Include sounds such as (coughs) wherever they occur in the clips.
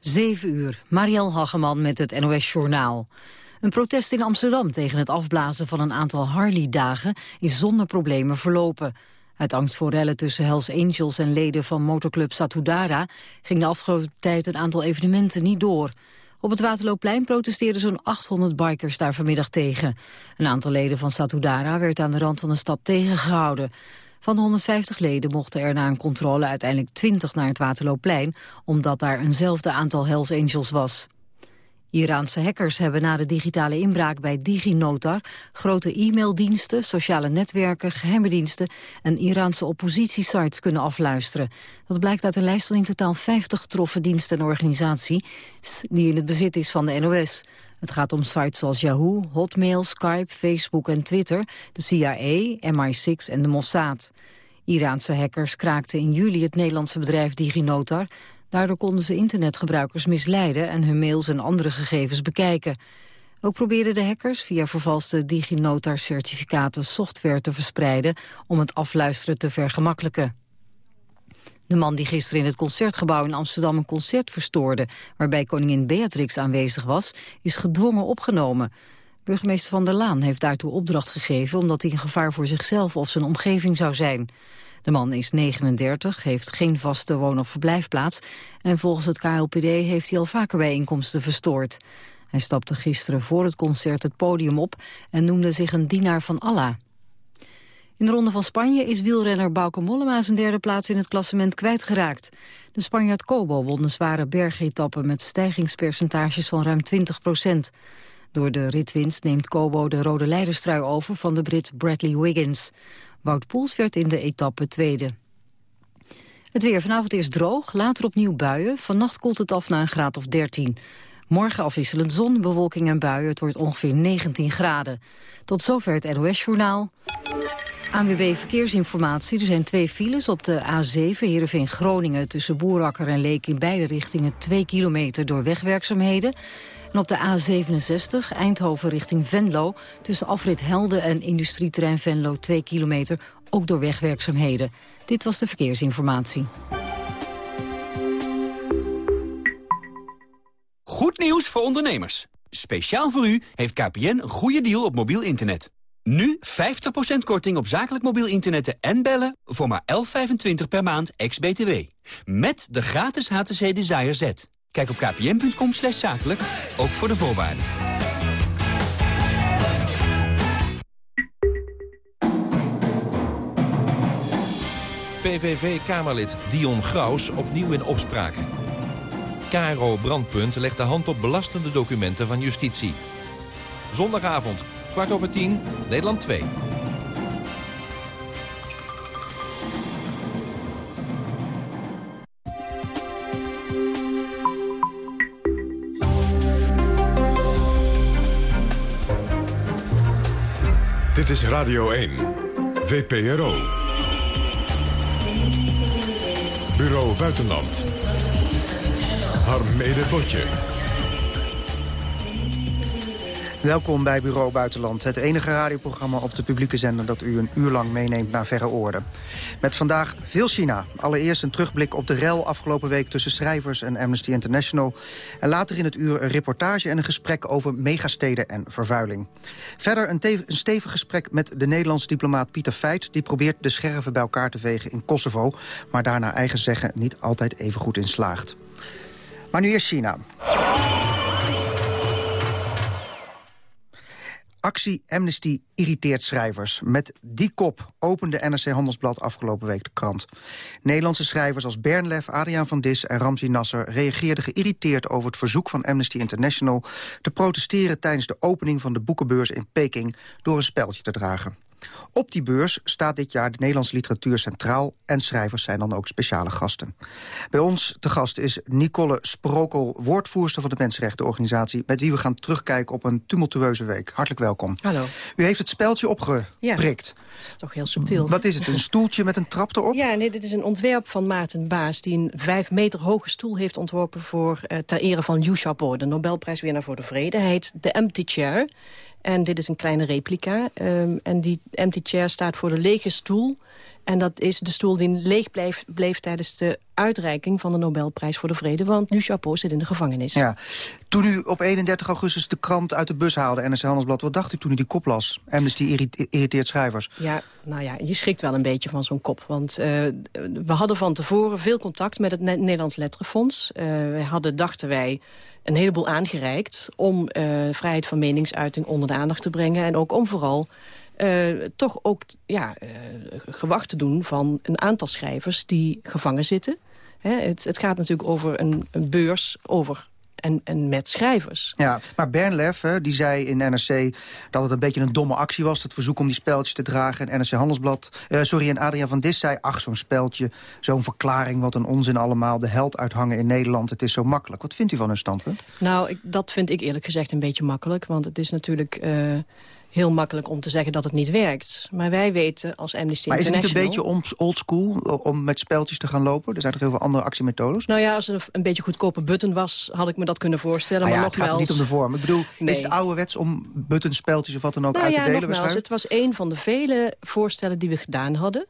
7 uur, Marielle Hageman met het NOS Journaal. Een protest in Amsterdam tegen het afblazen van een aantal Harley-dagen is zonder problemen verlopen. Uit angst voor rellen tussen Hells Angels en leden van motorclub Satudara ging de afgelopen tijd een aantal evenementen niet door. Op het Waterloopplein protesteerden zo'n 800 bikers daar vanmiddag tegen. Een aantal leden van Satudara werd aan de rand van de stad tegengehouden. Van de 150 leden mochten er na een controle uiteindelijk 20 naar het Waterloopplein, omdat daar eenzelfde aantal Hells Angels was. Iraanse hackers hebben na de digitale inbraak bij DigiNotar grote e-maildiensten, sociale netwerken, geheime diensten en Iraanse oppositiesites kunnen afluisteren. Dat blijkt uit een lijst van in totaal 50 getroffen diensten en organisaties die in het bezit is van de NOS. Het gaat om sites zoals Yahoo, Hotmail, Skype, Facebook en Twitter, de CIA, MI6 en de Mossad. Iraanse hackers kraakten in juli het Nederlandse bedrijf DigiNotar. Daardoor konden ze internetgebruikers misleiden en hun mails en andere gegevens bekijken. Ook probeerden de hackers via vervalste DigiNotar-certificaten software te verspreiden om het afluisteren te vergemakkelijken. De man die gisteren in het Concertgebouw in Amsterdam een concert verstoorde... waarbij koningin Beatrix aanwezig was, is gedwongen opgenomen. Burgemeester Van der Laan heeft daartoe opdracht gegeven... omdat hij een gevaar voor zichzelf of zijn omgeving zou zijn. De man is 39, heeft geen vaste woon- of verblijfplaats... en volgens het KLPD heeft hij al vaker bijeenkomsten verstoord. Hij stapte gisteren voor het concert het podium op... en noemde zich een dienaar van Allah. In de Ronde van Spanje is wielrenner Bauke Mollema zijn derde plaats in het klassement kwijtgeraakt. De Spanjaard Kobo won de zware bergetappen met stijgingspercentages van ruim 20 procent. Door de ritwinst neemt Kobo de rode leiderstrui over van de Brit Bradley Wiggins. Wout Poels werd in de etappe tweede. Het weer vanavond is droog, later opnieuw buien. Vannacht koelt het af naar een graad of 13. Morgen afwisselend zon, bewolking en buien. Het wordt ongeveer 19 graden. Tot zover het NOS-journaal. ANWB Verkeersinformatie. Er zijn twee files op de A7 Heerenveen-Groningen... tussen Boerakker en Leek in beide richtingen 2 kilometer door wegwerkzaamheden. En op de A67 Eindhoven richting Venlo... tussen afrit Helden en industrieterrein Venlo 2 kilometer... ook door wegwerkzaamheden. Dit was de verkeersinformatie. Goed nieuws voor ondernemers. Speciaal voor u heeft KPN een goede deal op mobiel internet. Nu 50% korting op zakelijk mobiel internet en bellen voor maar 11,25 per maand ex-BTW. Met de gratis HTC Desire Z. Kijk op kpn.com zakelijk, ook voor de voorwaarden. PVV-Kamerlid Dion Graus opnieuw in opspraak. Caro Brandpunt legt de hand op belastende documenten van justitie. Zondagavond, kwart over tien, Nederland 2. Dit is Radio 1, VPRO. Bureau Buitenland. Harm Botje. Welkom bij Bureau Buitenland, het enige radioprogramma op de publieke zender dat u een uur lang meeneemt naar verre oorden. Met vandaag veel China. Allereerst een terugblik op de rel afgelopen week tussen schrijvers en Amnesty International. En later in het uur een reportage en een gesprek over megasteden en vervuiling. Verder een, een stevig gesprek met de Nederlandse diplomaat Pieter Feit. Die probeert de scherven bij elkaar te vegen in Kosovo, maar daar naar eigen zeggen niet altijd even goed in slaagt. Maar nu eerst China. Actie Amnesty irriteert schrijvers. Met die kop opende NRC Handelsblad afgelopen week de krant. Nederlandse schrijvers als Bernlef, Adriaan van Dis en Ramzi Nasser... reageerden geïrriteerd over het verzoek van Amnesty International... te protesteren tijdens de opening van de boekenbeurs in Peking... door een speldje te dragen. Op die beurs staat dit jaar de Nederlandse literatuur centraal... en schrijvers zijn dan ook speciale gasten. Bij ons te gast is Nicole Sprokel, woordvoerster van de Mensenrechtenorganisatie... met wie we gaan terugkijken op een tumultueuze week. Hartelijk welkom. Hallo. U heeft het speldje opgeprikt. Ja, dat is toch heel subtiel. Wat is het, een stoeltje met een trap erop? Ja, nee, dit is een ontwerp van Maarten Baas... die een vijf meter hoge stoel heeft ontworpen voor, uh, ter ere van Liu Xiaobo... de Nobelprijswinnaar voor de Vrede. Hij heet The Empty Chair... En dit is een kleine replica. Um, en die empty chair staat voor de lege stoel. En dat is de stoel die leeg bleef, bleef tijdens de uitreiking van de Nobelprijs voor de Vrede. Want Liu Xiaobo zit in de gevangenis. Ja. Toen u op 31 augustus de krant uit de bus haalde, NRC Handelsblad... wat dacht u toen u die kop las? Amnesty irriteert schrijvers. Ja, nou ja, je schrikt wel een beetje van zo'n kop. Want uh, we hadden van tevoren veel contact met het Nederlands Letterenfonds. Uh, wij hadden, dachten wij, een heleboel aangereikt... om uh, vrijheid van meningsuiting onder de aandacht te brengen... en ook om vooral uh, toch ook ja, uh, gewacht te doen van een aantal schrijvers die gevangen zitten. Hè, het, het, gaat natuurlijk over een, een beurs over en, en, met schrijvers. Ja, maar Bernlef hè, die zei in NRC dat het een beetje een domme actie was... het verzoek om die speltjes te dragen. En NRC Handelsblad, uh, sorry, en Adriaan van Dis zei... ach, zo'n speltje, zo'n verklaring, wat een onzin allemaal... de held uithangen in Nederland, het is zo makkelijk. Wat vindt u van hun standpunt? Nou, ik, dat vind ik eerlijk gezegd een beetje makkelijk. Want het is natuurlijk... Uh, heel makkelijk om te zeggen dat het niet werkt. Maar wij weten als Amnesty maar International... Maar is het een beetje oldschool om met speltjes te gaan lopen? Er zijn toch heel veel andere actiemethodes? Nou ja, als er een beetje goedkope button was, had ik me dat kunnen voorstellen. Ah ja, maar het gaat niet om de vorm. Ik bedoel, nee. is het ouderwets om button, speltjes of wat dan ook nou uit ja, te delen? Nogmaals, het was een van de vele voorstellen die we gedaan hadden.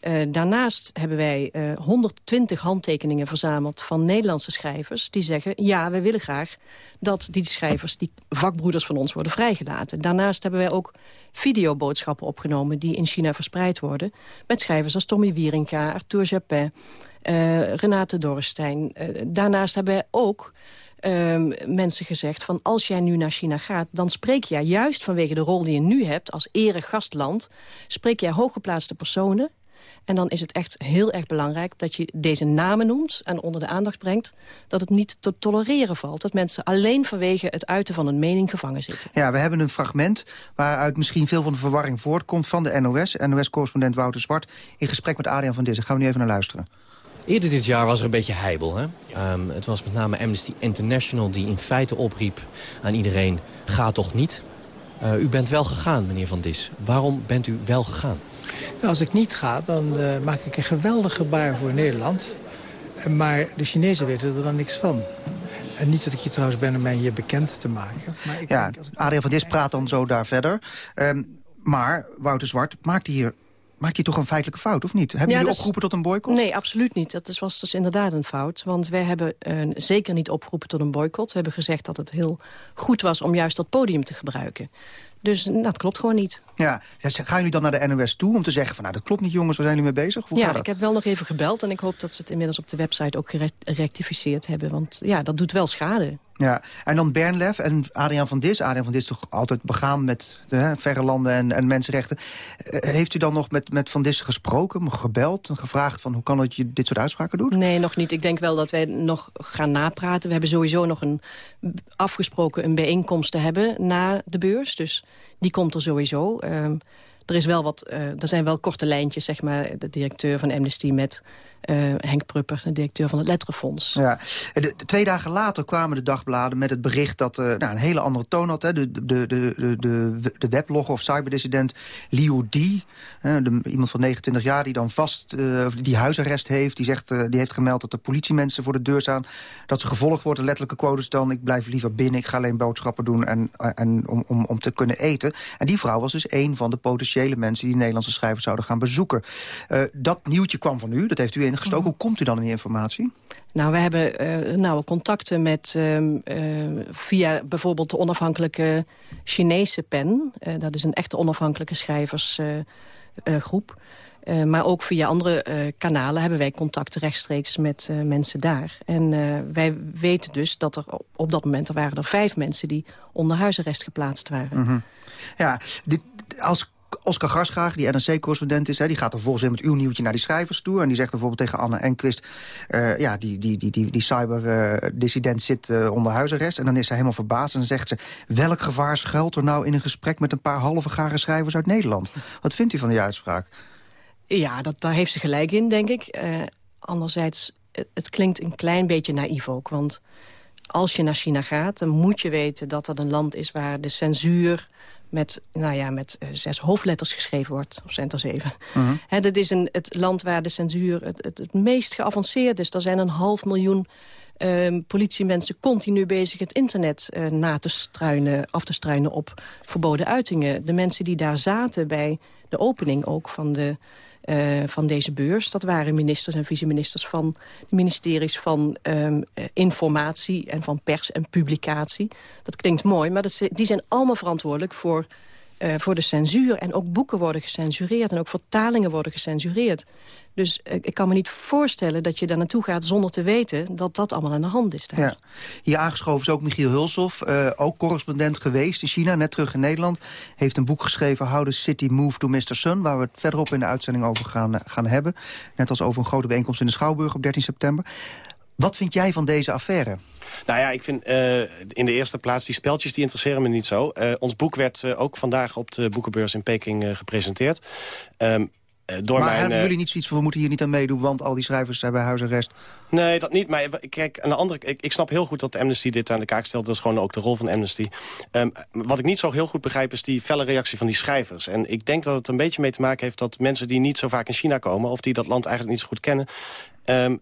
Uh, daarnaast hebben wij uh, 120 handtekeningen verzameld van Nederlandse schrijvers... die zeggen, ja, wij willen graag dat die schrijvers, die vakbroeders van ons, worden vrijgelaten. Daarnaast hebben wij ook videoboodschappen opgenomen... die in China verspreid worden, met schrijvers als Tommy Wieringa, Arthur Japin... Uh, Renate Dorrestein. daarnaast hebben wij ook... Uh, mensen gezegd van als jij nu naar China gaat... dan spreek jij juist vanwege de rol die je nu hebt als eregastland... spreek jij hooggeplaatste personen en dan is het echt heel erg belangrijk dat je deze namen noemt... en onder de aandacht brengt dat het niet te tolereren valt. Dat mensen alleen vanwege het uiten van een mening gevangen zitten. Ja, we hebben een fragment waaruit misschien veel van de verwarring voortkomt... van de NOS, NOS-correspondent Wouter Zwart... in gesprek met Adriaan van Dissen. Gaan we nu even naar luisteren. Eerder dit jaar was er een beetje heibel. Hè? Um, het was met name Amnesty International die in feite opriep aan iedereen... ga toch niet. Uh, u bent wel gegaan, meneer Van Dis. Waarom bent u wel gegaan? Nou, als ik niet ga, dan uh, maak ik een geweldig gebaar voor Nederland. Maar de Chinezen weten er dan niks van. En niet dat ik hier trouwens ben om mij hier bekend te maken. Maar ik ja, denk, als ik... Adriaan van Dis praat dan zo daar verder. Um, maar Wouter Zwart maakt hier maakt hij toch een feitelijke fout, of niet? Hebben ja, jullie opgeroepen tot een boycott? Nee, absoluut niet. Dat is, was dus inderdaad een fout. Want wij hebben uh, zeker niet opgeroepen tot een boycott. We hebben gezegd dat het heel goed was om juist dat podium te gebruiken. Dus nou, dat klopt gewoon niet. Ja, gaan jullie dan naar de NOS toe om te zeggen van... nou, dat klopt niet jongens, waar zijn jullie mee bezig? Hoe ja, ik heb wel nog even gebeld en ik hoop dat ze het inmiddels op de website ook gerectificeerd hebben. Want ja, dat doet wel schade. Ja, en dan Bernlef en Adriaan van Dis. Adriaan van Dis toch altijd begaan met de hè, verre landen en, en mensenrechten. Uh, heeft u dan nog met, met Van Dis gesproken, gebeld en gevraagd... van hoe kan het je dit soort uitspraken doet? Nee, nog niet. Ik denk wel dat wij nog gaan napraten. We hebben sowieso nog een afgesproken een bijeenkomst te hebben na de beurs. Dus die komt er sowieso. Uh, er, is wel wat, uh, er zijn wel korte lijntjes, zeg maar, de directeur van Amnesty met uh, Henk Prupper, de directeur van het Letterenfonds. Ja. De, twee dagen later kwamen de dagbladen met het bericht dat uh, nou, een hele andere toon had. Hè. De, de, de, de, de, weblogger of cyberdissident Liu Di, de, iemand van 29 jaar die dan vast die huisarrest heeft. Die, zegt, die heeft gemeld dat de politiemensen voor de deur staan. Dat ze gevolgd worden, letterlijke quotes dan. Ik blijf liever binnen, ik ga alleen boodschappen doen en, en, om, om, om te kunnen eten. En die vrouw was dus een van de potentiële mensen die Nederlandse schrijvers zouden gaan bezoeken. Uh, dat nieuwtje kwam van u, dat heeft u ingestoken. Hoe komt u dan in die informatie? Nou, we hebben uh, nauwe contacten met uh, via bijvoorbeeld de onafhankelijke Chinese pen. dat is een echte onafhankelijke schrijversgroep. Uh, maar ook via andere uh, kanalen hebben wij contact rechtstreeks met uh, mensen daar. En wij weten dus dat er op dat moment er waren er vijf mensen die onder huisarrest geplaatst waren. Mm -hmm. Ja, dit, als Oscar Garsgraag, die NRC-correspondent is... Hè, die gaat er volgens met uw nieuwtje naar die schrijvers toe... en die zegt bijvoorbeeld tegen Anne Enquist... Uh, ja, die, die, die, die, die cyberdissident uh, zit uh, onder huisarrest... en dan is ze helemaal verbaasd en zegt ze... welk gevaar schuilt er nou in een gesprek... met een paar halve gare schrijvers uit Nederland? Wat vindt u van die uitspraak? Ja, dat, daar heeft ze gelijk in, denk ik. anderzijds, het, het klinkt een klein beetje naïef ook, want als je naar China gaat, dan moet je weten dat dat een land is waar de censuur met, nou ja, met uh, zes hoofdletters geschreven wordt. Of zijn er zeven. He, dat is een, het land waar de censuur het, het, het meest geavanceerd is. Er zijn een half miljoen uh, politiemensen continu bezig het internet uh, na te struinen, af te struinen op verboden uitingen. De mensen die daar zaten bij de opening ook van de van deze beurs. Dat waren ministers en vice-ministers van de ministeries van um, informatie... en van pers en publicatie. Dat klinkt mooi, maar dat, die zijn allemaal verantwoordelijk voor uh, voor de censuur. En ook boeken worden gecensureerd en ook vertalingen worden gecensureerd. Dus uh, ik kan me niet voorstellen dat je daar naartoe gaat zonder te weten dat dat allemaal aan de hand is. Daar. Ja. Hier aangeschoven is ook Michiel Hulshoff, uh, ook correspondent geweest in China, net terug in Nederland. Heeft een boek geschreven, How the City Moved to Mr. Sun, waar we het verderop in de uitzending over gaan, gaan hebben. Net als over een grote bijeenkomst in de Schouwburg op 13 september. Wat vind jij van deze affaire? Nou ja, ik vind uh, in de eerste plaats die speltjes die interesseren me niet zo. Uh, ons boek werd uh, ook vandaag op de boekenbeurs in Peking gepresenteerd. Um, door maar mijn, hebben jullie niet zoiets van, we moeten hier niet aan meedoen... want al die schrijvers zijn bij huisarrest? Nee, dat niet. Maar kijk, aan de andere, ik, ik snap heel goed dat Amnesty dit aan de kaak stelt. Dat is gewoon ook de rol van Amnesty. Um, wat ik niet zo heel goed begrijp is die felle reactie van die schrijvers. En ik denk dat het een beetje mee te maken heeft... dat mensen die niet zo vaak in China komen... of die dat land eigenlijk niet zo goed kennen... Um,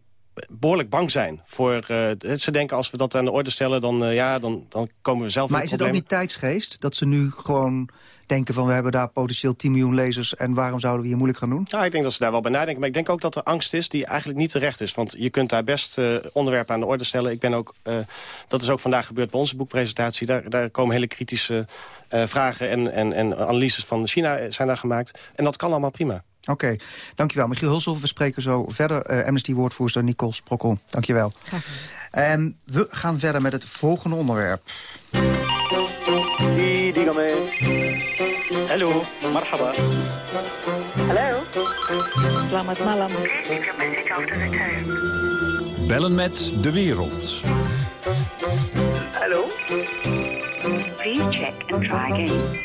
behoorlijk bang zijn. Voor, uh, ze denken als we dat aan de orde stellen, dan, uh, ja, dan, dan komen we zelf Maar is het ook niet tijdsgeest dat ze nu gewoon denken van... we hebben daar potentieel 10 miljoen lezers en waarom zouden we hier moeilijk gaan doen? Ja, ik denk dat ze daar wel bij nadenken. Maar ik denk ook dat er angst is die eigenlijk niet terecht is. Want je kunt daar best uh, onderwerpen aan de orde stellen. Ik ben ook, dat is ook vandaag gebeurd bij onze boekpresentatie. Daar, daar komen hele kritische vragen en, en, en analyses van China zijn daar gemaakt. En dat kan allemaal prima. Oké, okay, dankjewel. Michiel Hulshoff, we spreken zo verder. Uh, Amnesty-woordvoerster Nicole Sprokkel, dankjewel. En we gaan verder met het volgende onderwerp. Hallo, marhaba. Hallo. Selamat malam. Bellen met de wereld. Hallo. Please check and try again.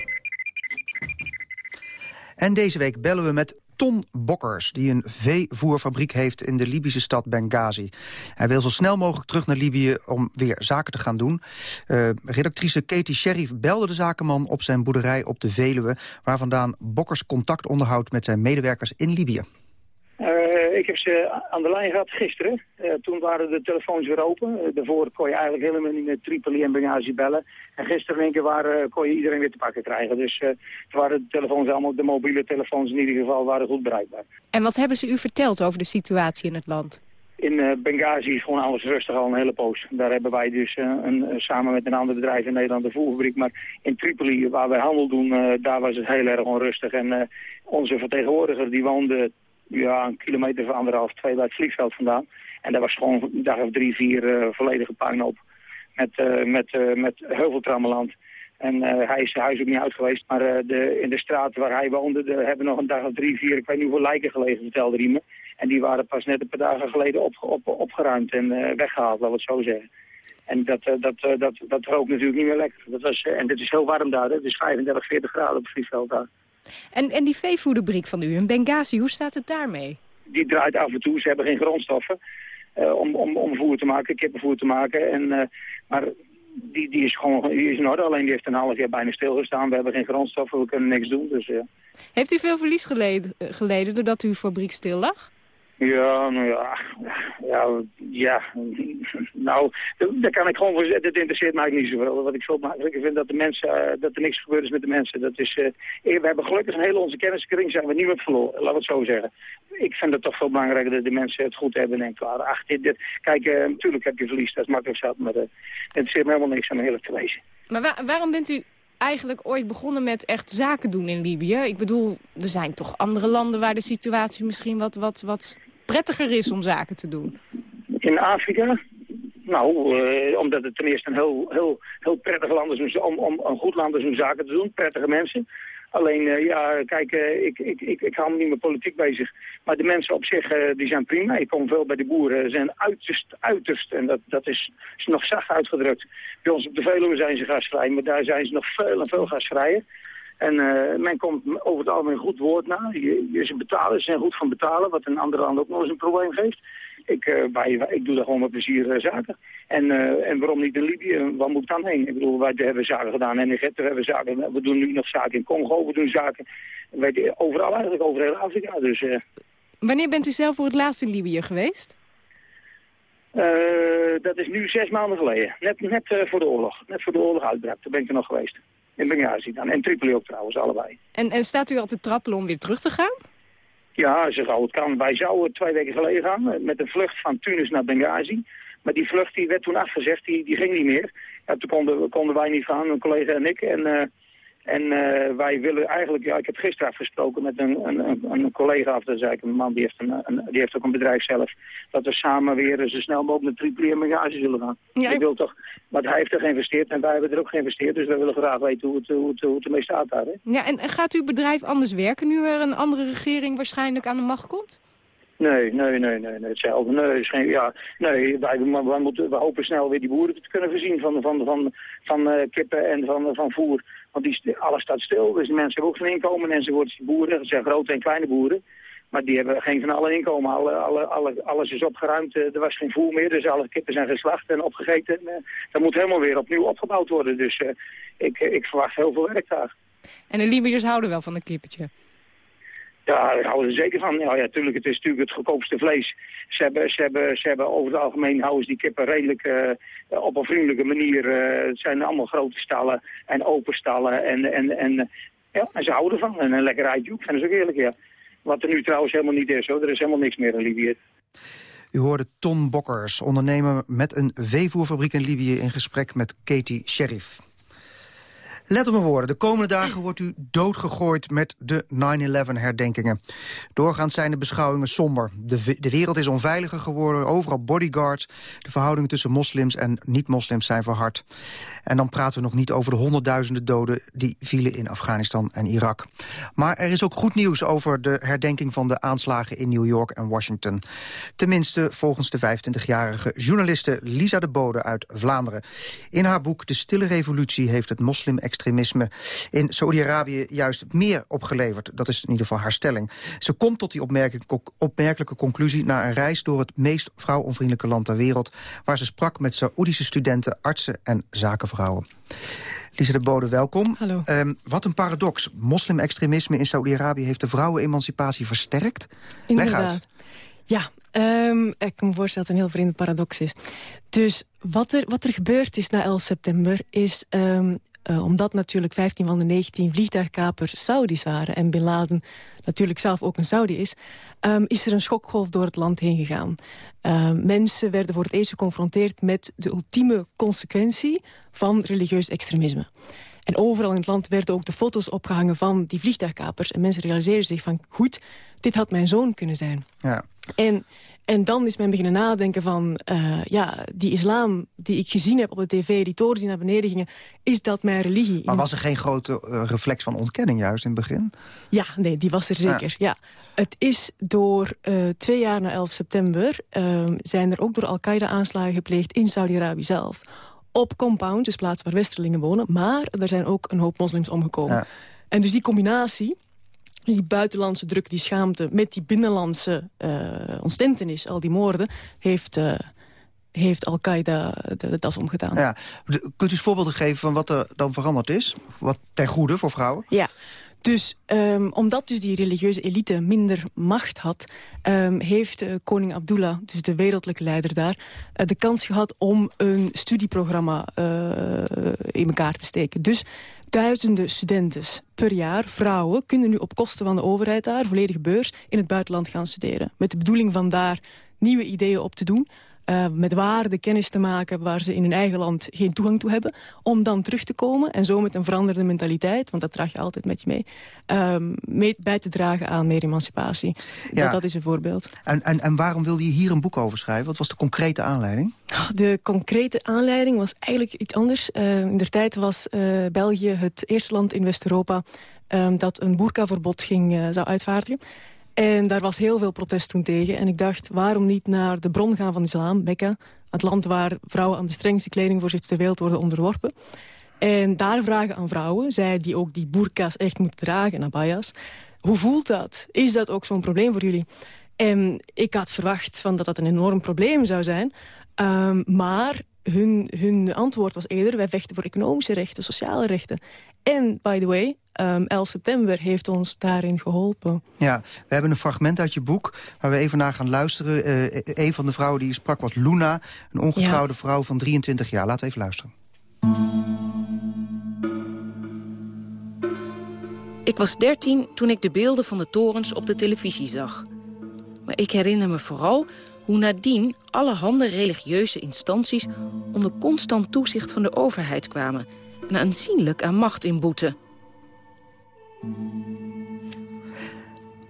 En deze week bellen we met Ton Bokkers, die een veevoerfabriek heeft in de Libische stad Benghazi. Hij wil zo snel mogelijk terug naar Libië om weer zaken te gaan doen. Uh, redactrice Katie Sheriff belde de zakenman op zijn boerderij op de Veluwe... waar vandaan Bokkers contact onderhoudt met zijn medewerkers in Libië. Uh, ik heb ze aan de lijn gehad gisteren. Uh, toen waren de telefoons weer open. Uh, daarvoor kon je eigenlijk helemaal niet met Tripoli en Benghazi bellen. En gisteren in één keer waren, kon je iedereen weer te pakken krijgen. Dus toen waren de telefoons allemaal, de mobiele telefoons in ieder geval, waren goed bereikbaar. En wat hebben ze u verteld over de situatie in het land? In Benghazi is gewoon alles rustig al een hele poos. Daar hebben wij dus een, samen met een ander bedrijf in Nederland de voerfabriek. Maar in Tripoli, waar wij handel doen, daar was het heel erg onrustig. En onze vertegenwoordiger die woonde ja, een kilometer of anderhalf, twee bij het vliegveld vandaan. En daar was gewoon een dag of drie, vier uh, volledige puinhoop. Met, uh, met, uh, met trammeland. En hij is huis ook niet uit geweest. Maar de, in de straat waar hij woonde, de, hebben nog een dag of drie, vier, ik weet niet hoeveel lijken gelegen, vertelde hij me. En die waren pas net een paar dagen geleden op, op, opgeruimd en weggehaald, laten we het zo zeggen. En dat, dat, dat, dat, rookt natuurlijk niet meer lekker. Dat was, en dit is heel warm daar, het is 35, 40 graden op het vliegveld daar. En, en die veevoederbriek van u in Benghazi, hoe staat het daarmee? Die draait af en toe, ze hebben geen grondstoffen uh, om, om, om voer te maken, kippenvoer te maken. En, uh, maar die, die is gewoon die is in orde, alleen die heeft een half jaar bijna stilgestaan. We hebben geen grondstoffen, we kunnen niks doen. Dus, uh. Heeft u veel verlies geleden, geleden doordat uw fabriek stil lag? Ja, nou ja, ja, ja, nou, daar kan ik gewoon voor dat interesseert mij niet zoveel. Wat ik zo makkelijk vind dat de mensen, uh, dat er niks gebeurd is met de mensen. Dat is, uh, we hebben gelukkig een hele onze kenniskring zijn we niemand verloren, laten we het zo zeggen. Ik vind het toch veel belangrijker dat de mensen het goed hebben en klaar. Ach, dit, dit, kijk, uh, natuurlijk heb je verlies, dat is makkelijk zat, maar het interesseert me helemaal niks aan eerlijk te wezen. Maar waar, waarom bent u eigenlijk ooit begonnen met echt zaken doen in Libië? Ik bedoel, er zijn toch andere landen waar de situatie misschien wat, wat, wat prettiger is om zaken te doen? In Afrika? Nou, uh, omdat het ten eerste een heel, heel, heel prettig land is om, om, een goed land is om zaken te doen. Prettige mensen. Alleen, uh, ja, kijk, uh, ik, ik, ik, ik hou me niet met politiek bezig. Maar de mensen op zich, die zijn prima. Ik kom veel bij de boeren, zijn uiterst, uiterst. En dat, dat is, is nog zacht uitgedrukt. Bij ons op de Veluwe zijn ze gastvrij, maar daar zijn ze nog veel en veel gastvrijer. En uh, men komt over het algemeen goed woord na. Je, je, betalen, ze zijn goed van betalen, wat een ander land ook nog eens een probleem geeft. Ik, uh, ik doe daar gewoon met plezier uh, zaken. En, en waarom niet in Libië? Waar moet ik dan heen? Ik bedoel, wij hebben zaken gedaan in Egypte, we hebben zaken, we doen nu nog zaken in Congo, we doen zaken overal eigenlijk, over heel Afrika. Dus, Wanneer bent u zelf voor het laatst in Libië geweest? Dat is nu zes maanden geleden. Net, net voor de oorlog. Net voor de oorlog uitbrak. Daar ben ik er nog geweest. In Benghazi dan. En Tripoli ook trouwens, allebei. En, en staat u al te trappelen om weer terug te gaan? Ja, zo gauw het kan. Wij zouden twee weken geleden gaan eh, met een vlucht van Tunis naar Benghazi. Maar die vlucht die werd toen afgezegd, die, die ging niet meer. Ja, toen konden, konden wij niet gaan, een collega en ik. En, uh, en uh, wij willen eigenlijk, ja, ik heb gisteren afgesproken met een, een, een collega af, dat is eigenlijk een man die heeft, een, een, die heeft ook een bedrijf zelf, dat we samen weer zo snel mogelijk naar Benghazi zullen gaan. Ja, ik... wil toch, maar hij heeft er geïnvesteerd en wij hebben er ook geïnvesteerd, dus wij willen graag weten hoe het, hoe het, hoe het ermee staat daar. Hè? Ja, en gaat uw bedrijf anders werken nu er een andere regering waarschijnlijk aan de macht komt? Nee, nee, nee, nee, nee, hetzelfde. Nee, geen, ja, nee wij, wij, moeten, we hopen snel weer die boeren te kunnen voorzien van, van, van, van uh, kippen en van, van voer. Want die, alles staat stil, dus de mensen hebben ook geen inkomen enzovoort. Die boeren, dat zijn grote en kleine boeren. Maar die hebben geen van alle inkomen. Alle, alle, alle, alles is opgeruimd, er was geen voer meer. Dus alle kippen zijn geslacht en opgegeten. En, dat moet helemaal weer opnieuw opgebouwd worden. Dus uh, ik, ik verwacht heel veel werk daar. En de Libiërs houden wel van een kippetje? Ja, daar houden ze zeker van. Ja, ja, tuurlijk, het is natuurlijk het goedkoopste vlees. Ze hebben, ze hebben, ze hebben over het algemeen houden ze die kippen redelijk uh, op een vriendelijke manier. Uh, het zijn allemaal grote stallen en open stallen. En, en, en, ja, en ze houden ervan. En een lekker uitje ook, vinden ze ook eerlijk, ja. Wat er nu trouwens helemaal niet is, hoor. Er is helemaal niks meer in Libië. U hoorde Ton Bokkers, ondernemer met een veevoerfabriek in Libië... in gesprek met Katie Sheriff. Let op mijn woorden, de komende dagen wordt u doodgegooid met de 9-11-herdenkingen. Doorgaans zijn de beschouwingen somber. De, de wereld is onveiliger geworden, overal bodyguards. De verhoudingen tussen moslims en niet-moslims zijn verhard. En dan praten we nog niet over de honderdduizenden doden... die vielen in Afghanistan en Irak. Maar er is ook goed nieuws over de herdenking van de aanslagen in New York en Washington. Tenminste volgens de 25-jarige journaliste Lisa de Bode uit Vlaanderen. In haar boek De Stille Revolutie heeft het moslim extremisme in Saudi-Arabië juist meer opgeleverd. Dat is in ieder geval haar stelling. Ze komt tot die opmerkelijke conclusie na een reis door het meest vrouwonvriendelijke land ter wereld, waar ze sprak met Saoedische studenten, artsen en zakenvrouwen. Lisa de Bode, welkom. Hallo. Um, wat een paradox. Moslim-extremisme in Saudi-Arabië heeft de vrouwenemancipatie versterkt. Inderdaad. Leg uit. Ja, um, ik kan me voorstellen dat het een heel vreemde paradox is. Dus wat er, wat er gebeurd is na 11 september is um, uh, omdat natuurlijk 15 van de 19 vliegtuigkapers Saudis waren... en Bin Laden natuurlijk zelf ook een Saudi is... Um, is er een schokgolf door het land heen gegaan. Uh, mensen werden voor het eerst geconfronteerd met de ultieme consequentie... van religieus extremisme. En overal in het land werden ook de foto's opgehangen van die vliegtuigkapers. En mensen realiseerden zich van, goed, dit had mijn zoon kunnen zijn. Ja. En en dan is men beginnen nadenken van... Uh, ja, die islam die ik gezien heb op de tv, die torens die naar beneden gingen... is dat mijn religie? Maar was er geen grote uh, reflex van ontkenning juist in het begin? Ja, nee, die was er zeker, ja. ja. Het is door uh, twee jaar na 11 september... Ehm, zijn er ook door Al-Qaeda aanslagen gepleegd in Saudi-Arabië zelf. Op compound, dus plaatsen waar westerlingen wonen. Maar er zijn ook een hoop moslims omgekomen. Ja. En dus die combinatie dus die buitenlandse druk, die schaamte... met die binnenlandse uh, ontstentenis, al die moorden... heeft, uh, heeft Al-Qaeda de, das omgedaan. Ja. Kunt u voorbeelden geven van wat er dan veranderd is? Wat ten goede voor vrouwen? Ja. Dus um, omdat dus die religieuze elite minder macht had... Um, heeft uh, koning Abdullah, dus de wereldlijke leider daar... Uh, de kans gehad om een studieprogramma uh, in elkaar te steken. Dus duizenden studenten per jaar, vrouwen... kunnen nu op kosten van de overheid daar, volledige beurs... in het buitenland gaan studeren. Met de bedoeling van daar nieuwe ideeën op te doen... Uh, met waarde kennis te maken waar ze in hun eigen land geen toegang toe hebben. Om dan terug te komen en zo met een veranderde mentaliteit, want dat draag je altijd met je mee, uh, mee bij te dragen aan meer emancipatie. Ja. Dat, dat is een voorbeeld. En, en, en waarom wilde je hier een boek over schrijven? Wat was de concrete aanleiding? De concrete aanleiding was eigenlijk iets anders. Uh, in der tijd was uh, België het eerste land in West-Europa um, dat een boerkaverbod ging, uh, zou uitvaardigen. En daar was heel veel protest toen tegen. En ik dacht, waarom niet naar de bron gaan van de islam, Mekka? Het land waar vrouwen aan de strengste kleding voor zich ter wereld worden onderworpen. En daar vragen aan vrouwen, zij die ook die burka's echt moeten dragen en abayas. Hoe voelt dat? Is dat ook zo'n probleem voor jullie? En ik had verwacht van dat dat een enorm probleem zou zijn. Um, maar hun, hun antwoord was eerder... wij vechten voor economische rechten, sociale rechten. En, by the way, um, 11 september heeft ons daarin geholpen. Ja, we hebben een fragment uit je boek waar we even naar gaan luisteren. Uh, een van de vrouwen die je sprak was Luna, een ongetrouwde ja. vrouw van 23 jaar. Laten we even luisteren. Ik was 13 toen ik de beelden van de torens op de televisie zag. Maar ik herinner me vooral hoe nadien allerhande religieuze instanties... onder constant toezicht van de overheid kwamen... en aanzienlijk aan macht inboeten.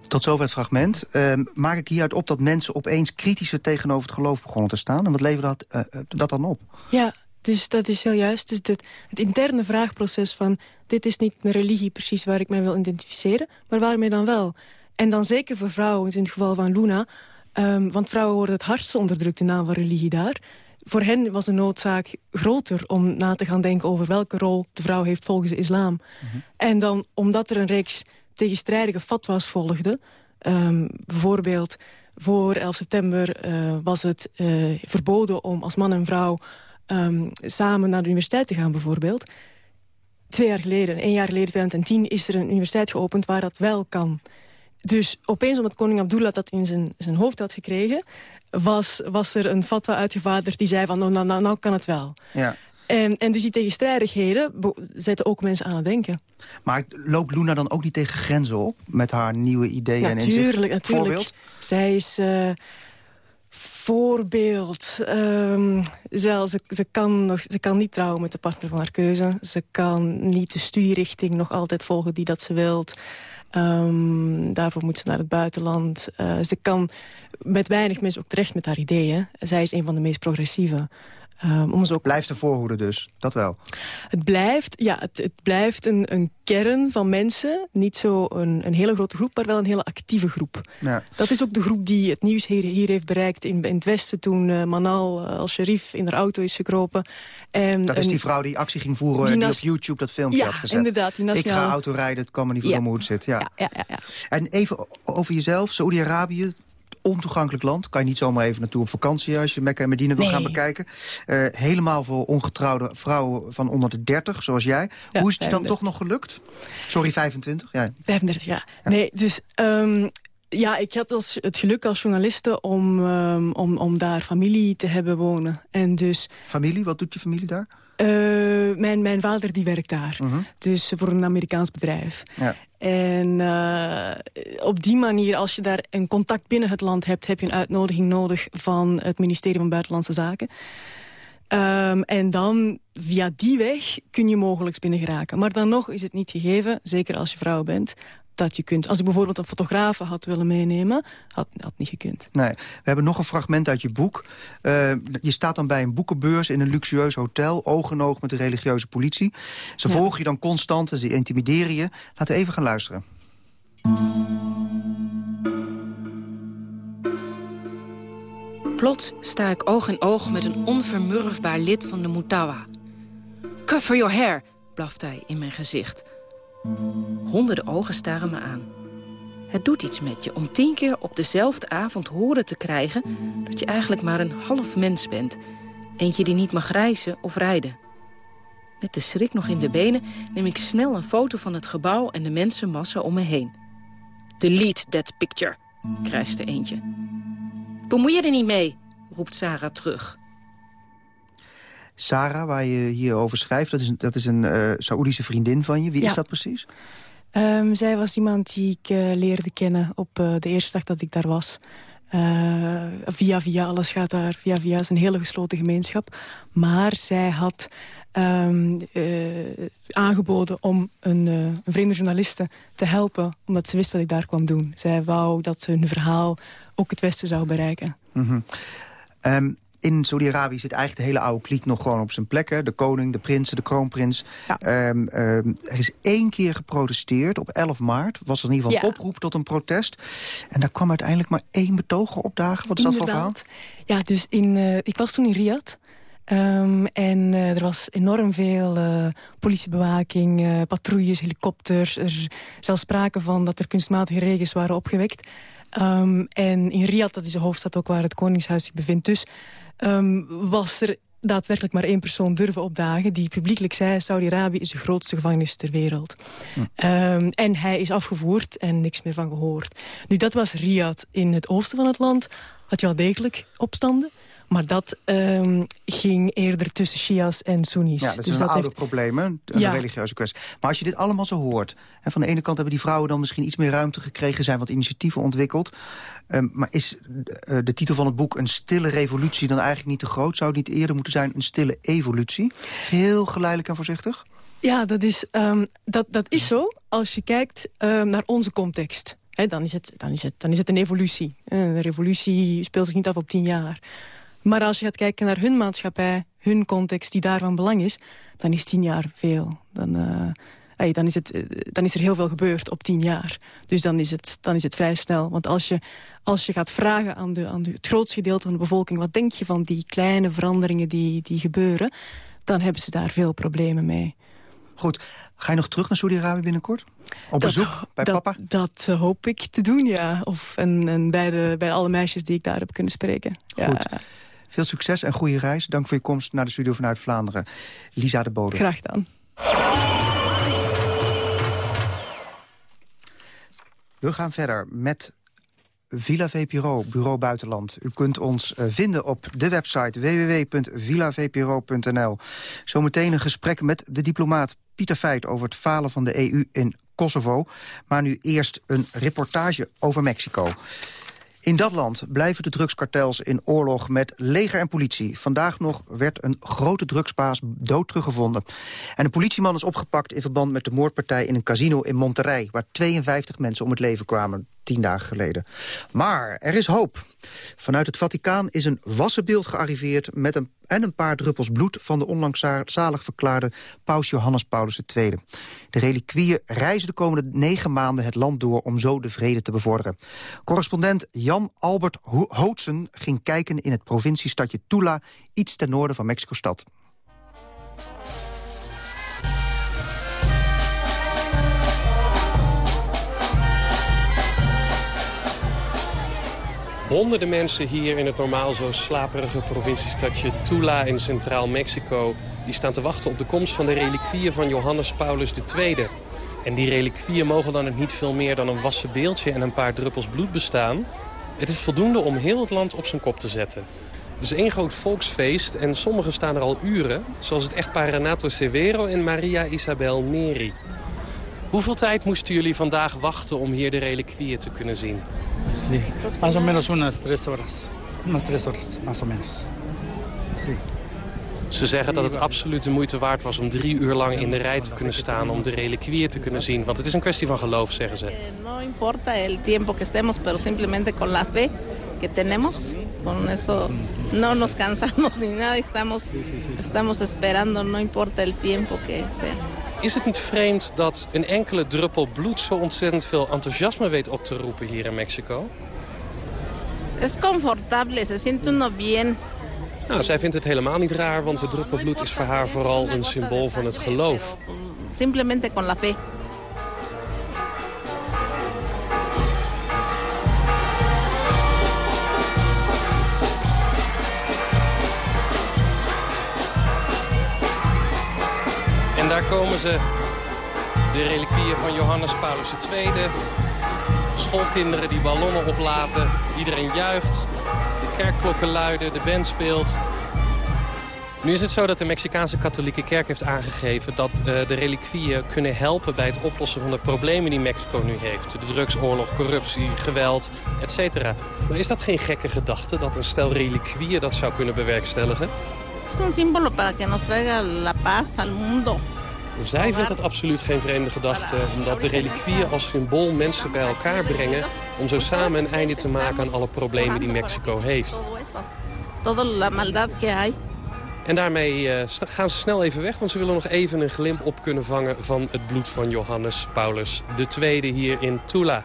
Tot zover het fragment. Ehm, maak ik hieruit op dat mensen opeens kritischer tegenover het geloof begonnen te staan? En wat levert dat, eh, eh, dat dan op? Ja, dus dat is heel juist. Dus het, het interne vraagproces van... dit is niet een religie precies waar ik mij wil identificeren... maar waarmee dan wel? En dan zeker voor vrouwen, in het geval van Luna... Ehm, want vrouwen worden het hardst onderdrukt in naam van religie daar. Voor hen was de noodzaak groter om na te gaan denken... over welke rol de vrouw heeft volgens de islam. Mhm. En dan, omdat er een reeks tegenstrijdige fatwa's volgden... Um, bijvoorbeeld voor 11 september uh, was het uh, verboden om als man en vrouw... Um, samen naar de universiteit te gaan bijvoorbeeld. Twee jaar geleden, één jaar geleden, 2010, is er een universiteit geopend waar dat wel kan. Dus opeens omdat koning Abdullah dat in zijn, zijn hoofd had gekregen... Was, was er een fatwa uitgevaderd die zei van nou, nou, nou, nou kan het wel. Ja. En, en dus die tegenstrijdigheden zetten ook mensen aan het denken. Maar loopt Luna dan ook niet tegen grenzen op? Met haar nieuwe ideeën natuurlijk, en inzichten? Natuurlijk, natuurlijk. Zij is... Uh, voorbeeld. Um, ze, ze, kan nog, ze kan niet trouwen met de partner van haar keuze. Ze kan niet de studierichting nog altijd volgen die dat ze wilt. Um, daarvoor moet ze naar het buitenland. Uh, ze kan met weinig mensen ook terecht met haar ideeën. Zij is een van de meest progressieve. Um, om ook... Blijft een voorhoede dus, dat wel? Het blijft, ja, het, het blijft een, een, kern van mensen. Niet zo een, een, hele grote groep, maar wel een hele actieve groep. Ja. Dat is ook de groep die het nieuws hier, hier heeft bereikt in, in het Westen... toen uh, Manal uh, al-Sharif in haar auto is gekropen. En, dat is die vrouw die actie ging voeren, die, die op YouTube dat filmpje ja, had gezet. inderdaad. Die nationale... Ik ga autorijden, het kan me niet voor ja. hoe het zit. Ja. Ja, ja, ja, En even over jezelf, Saudi-Arabië ontoegankelijk land. Kan je niet zomaar even naartoe op vakantie als je Mekka en Medina wil gaan bekijken. Uh, helemaal voor ongetrouwde vrouwen van onder de 30, zoals jij. Hoe is het je dan toch nog gelukt? Sorry, 25? Ja. 35, ja. ja. Nee, dus... Um, ja, ik had als, het geluk als journaliste om, um, om, om daar familie te hebben wonen. En dus... Familie? Wat doet je familie daar? Uh, mijn, mijn vader die werkt daar. Uh -huh. Dus voor een Amerikaans bedrijf. Ja. En uh, op die manier, als je daar een contact binnen het land hebt... heb je een uitnodiging nodig van het ministerie van Buitenlandse Zaken. Um, en dan via die weg kun je mogelijk binnen geraken. Maar dan nog is het niet gegeven, zeker als je vrouw bent dat je kunt. Als ik bijvoorbeeld een fotograaf had willen meenemen, had, had niet gekund. Nee, we hebben nog een fragment uit je boek. Uh, je staat dan bij een boekenbeurs in een luxueus hotel... oog in oog met de religieuze politie. Ze ja. volgen je dan constant en ze intimideren je. Laten we even gaan luisteren. Plots sta ik oog in oog met een onvermurfbaar lid van de Mutawa. Cover your hair, blaft hij in mijn gezicht... Honderden ogen staren me aan. Het doet iets met je om tien keer op dezelfde avond horen te krijgen... dat je eigenlijk maar een half mens bent. Eentje die niet mag reizen of rijden. Met de schrik nog in de benen neem ik snel een foto van het gebouw... en de mensenmassa om me heen. Delete that picture, krijst er eentje. Bemoei je er niet mee, roept Sarah terug. Sarah, waar je hier over schrijft, dat is, dat is een uh, Saoedische vriendin van je. Wie ja. is dat precies? Um, zij was iemand die ik uh, leerde kennen op uh, de eerste dag dat ik daar was. via via, alles gaat daar via via. Het is een hele gesloten gemeenschap. Maar zij had um, aangeboden om een, een vreemde journaliste te helpen... omdat ze wist wat ik daar kwam doen. Zij wou dat hun verhaal ook het Westen zou bereiken. Mm -hmm. um, in Saudi-Arabië zit eigenlijk de hele oude kliek nog gewoon op zijn plekken. De koning, de prinsen, de kroonprins. Ja. Um, um, er is één keer geprotesteerd op 11 maart. Was er in ieder geval ja. oproep tot een protest. En daar kwam uiteindelijk maar één betoger opdagen. Wat is dat voor verhaal? Ja, dus in, uh, ik was toen in Riyadh. Um, en uh, er was enorm veel uh, politiebewaking, uh, patrouilles, helikopters. Er zelfs sprake van dat er kunstmatige regens waren opgewekt. Um, en in Riyadh, dat is de hoofdstad ook waar het Koningshuis zich bevindt. Dus um, was er daadwerkelijk maar één persoon durven opdagen... die publiekelijk zei, Saudi-Arabië is de grootste gevangenis ter wereld. Hm. Um, en hij is afgevoerd en niks meer van gehoord. Nu, dat was Riyadh in het oosten van het land. Had je wel degelijk opstanden. Maar dat ehm, ging eerder tussen Shia's en Sunnis. Ja, dat is Dus een oude heeft- probleem, een Ja. religieuze kwestie. Maar als je dit allemaal zo hoort... en van de ene kant hebben die vrouwen dan misschien iets meer ruimte gekregen... zijn wat initiatieven ontwikkeld... Ehm, maar is eh, de titel van het boek een stille revolutie dan eigenlijk niet te groot? Zou het niet eerder moeten zijn een stille evolutie? Heel geleidelijk en voorzichtig? Ja, dat is, ehm, dat, dat is zo als je kijkt naar onze context. Dan, is het, dan, is het, dan is het een evolutie. Een revolutie speelt zich niet af op tien jaar. Maar als je gaat kijken naar hun maatschappij, hun context die daarvan belang is... dan is tien jaar veel. Dan, eh, hey, dan, is het, eh, dan is er heel veel gebeurd op tien jaar. Dus dan is het, dan is het vrij snel. Want als je, als je gaat vragen aan, de, aan de, het grootste gedeelte van de bevolking... wat denk je van die kleine veranderingen die, die gebeuren... dan hebben ze daar veel problemen mee. Goed, ga je nog terug naar Saudi-Arabië binnenkort? Op Dat- bezoek bij dat, papa? Dat hoop ik te doen, ja. Of, en, en bij, de, bij alle meisjes die ik daar heb kunnen spreken. Ja. Veel succes en goede reis. Dank voor je komst naar de studio vanuit Vlaanderen. Lisa de Bodem. Graag gedaan. We gaan verder met Villa VPRO, Bureau Buitenland. U kunt ons eh, vinden op de website www.villavpro.nl. Zometeen een gesprek met de diplomaat Pieter Feit... over het falen van de EU in Kosovo. Maar nu eerst een reportage over Mexico. In dat land blijven de drugskartels in oorlog met leger en politie. Vandaag nog werd een grote drugsbaas dood teruggevonden. En een politieman is opgepakt in verband met de moordpartij in een casino in Monterrey... waar 52 mensen om het leven kwamen tien dagen geleden. Maar er is hoop. Vanuit het Vaticaan is een wassenbeeld gearriveerd... Met een, en een paar druppels bloed van de onlangs za- zalig verklaarde paus Johannes Paulus II. De reliquieën reizen de komende negen maanden het land door... om zo de vrede te bevorderen. Correspondent Jan Albert Ho- Hootsen ging kijken in het provinciestadje Tula... iets ten noorden van Mexico-stad. Honderden mensen hier in het normaal zo slaperige provinciestadje Tula in centraal Mexico... die staan te wachten op de komst van de reliquieën van Johannes Paulus II. En die reliquieën mogen dan niet veel meer dan een wassen beeldje en een paar druppels bloed bestaan. Het is voldoende om heel het land op zijn kop te zetten. Het is één groot volksfeest en sommigen staan er al uren... zoals het echtpaar Renato Severo en Maria Isabel Neri. Hoeveel tijd moesten jullie vandaag wachten om hier de reliquieën te kunnen zien? Sí, más o menos unas tres horas. Unas tres horas, más o menos. Sí. Ze zeggen dat het absoluut de moeite waard was om drie uur lang in de rij te kunnen staan... om de reliquieën te kunnen zien. Want het is een kwestie van geloof, zeggen ze. No importa el tiempo que estemos, pero simplemente con la fe que tenemos, con eso no nos cansamos (laughs) ni nada, estamos, estamos esperando, no importa el tiempo que sea. Is het niet vreemd dat een enkele druppel bloed... zo ontzettend veel enthousiasme weet op te roepen hier in Mexico? Es confortable, se siente uno bien. Nou, zij vindt het helemaal niet raar, want de druppel bloed is voor haar vooral een symbool van het geloof. Simplemente con la fe. En daar komen ze, de reliquieën van Johannes Paulus II. Schoolkinderen die ballonnen oplaten, iedereen juicht. Kerkklokken luiden, de band speelt. Nu is het zo dat de Mexicaanse katholieke kerk heeft aangegeven... dat eh, de reliquieën kunnen helpen bij het oplossen van de problemen die Mexico nu heeft. De drugsoorlog, corruptie, geweld, etc. Maar is dat geen gekke gedachte dat een stel reliquieën dat zou kunnen bewerkstelligen? Es un símbolo para que nos traiga la paz al mundo. Zij vindt het absoluut geen vreemde gedachte, omdat de reliquieën als symbool mensen bij elkaar brengen om zo samen een einde te maken aan alle problemen die Mexico heeft. Toda la maldad que hay. En daarmee eh, gaan ze snel even weg, want ze willen nog even een glimp op kunnen vangen van het bloed van Johannes Paulus II hier in Tula.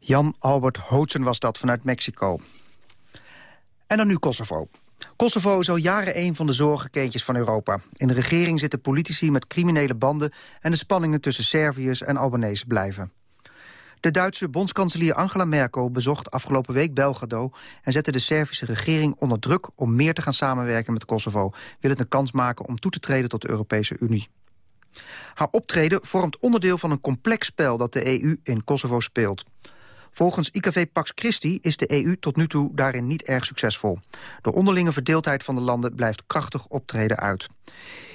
Jan Albert Hootsen was dat vanuit Mexico. En dan nu Kosovo. Kosovo is al jaren een van de zorgenkindjes van Europa. In de regering zitten politici met criminele banden... en de spanningen tussen Serviërs en Albanese blijven. De Duitse bondskanselier Angela Merkel bezocht afgelopen week Belgrado... en zette de Servische regering onder druk om meer te gaan samenwerken met Kosovo... wil het een kans maken om toe te treden tot de Europese Unie. Haar optreden vormt onderdeel van een complex spel dat de EU in Kosovo speelt. Volgens IKV Pax Christi is de EU tot nu toe daarin niet erg succesvol. De onderlinge verdeeldheid van de landen blijft krachtig optreden uit.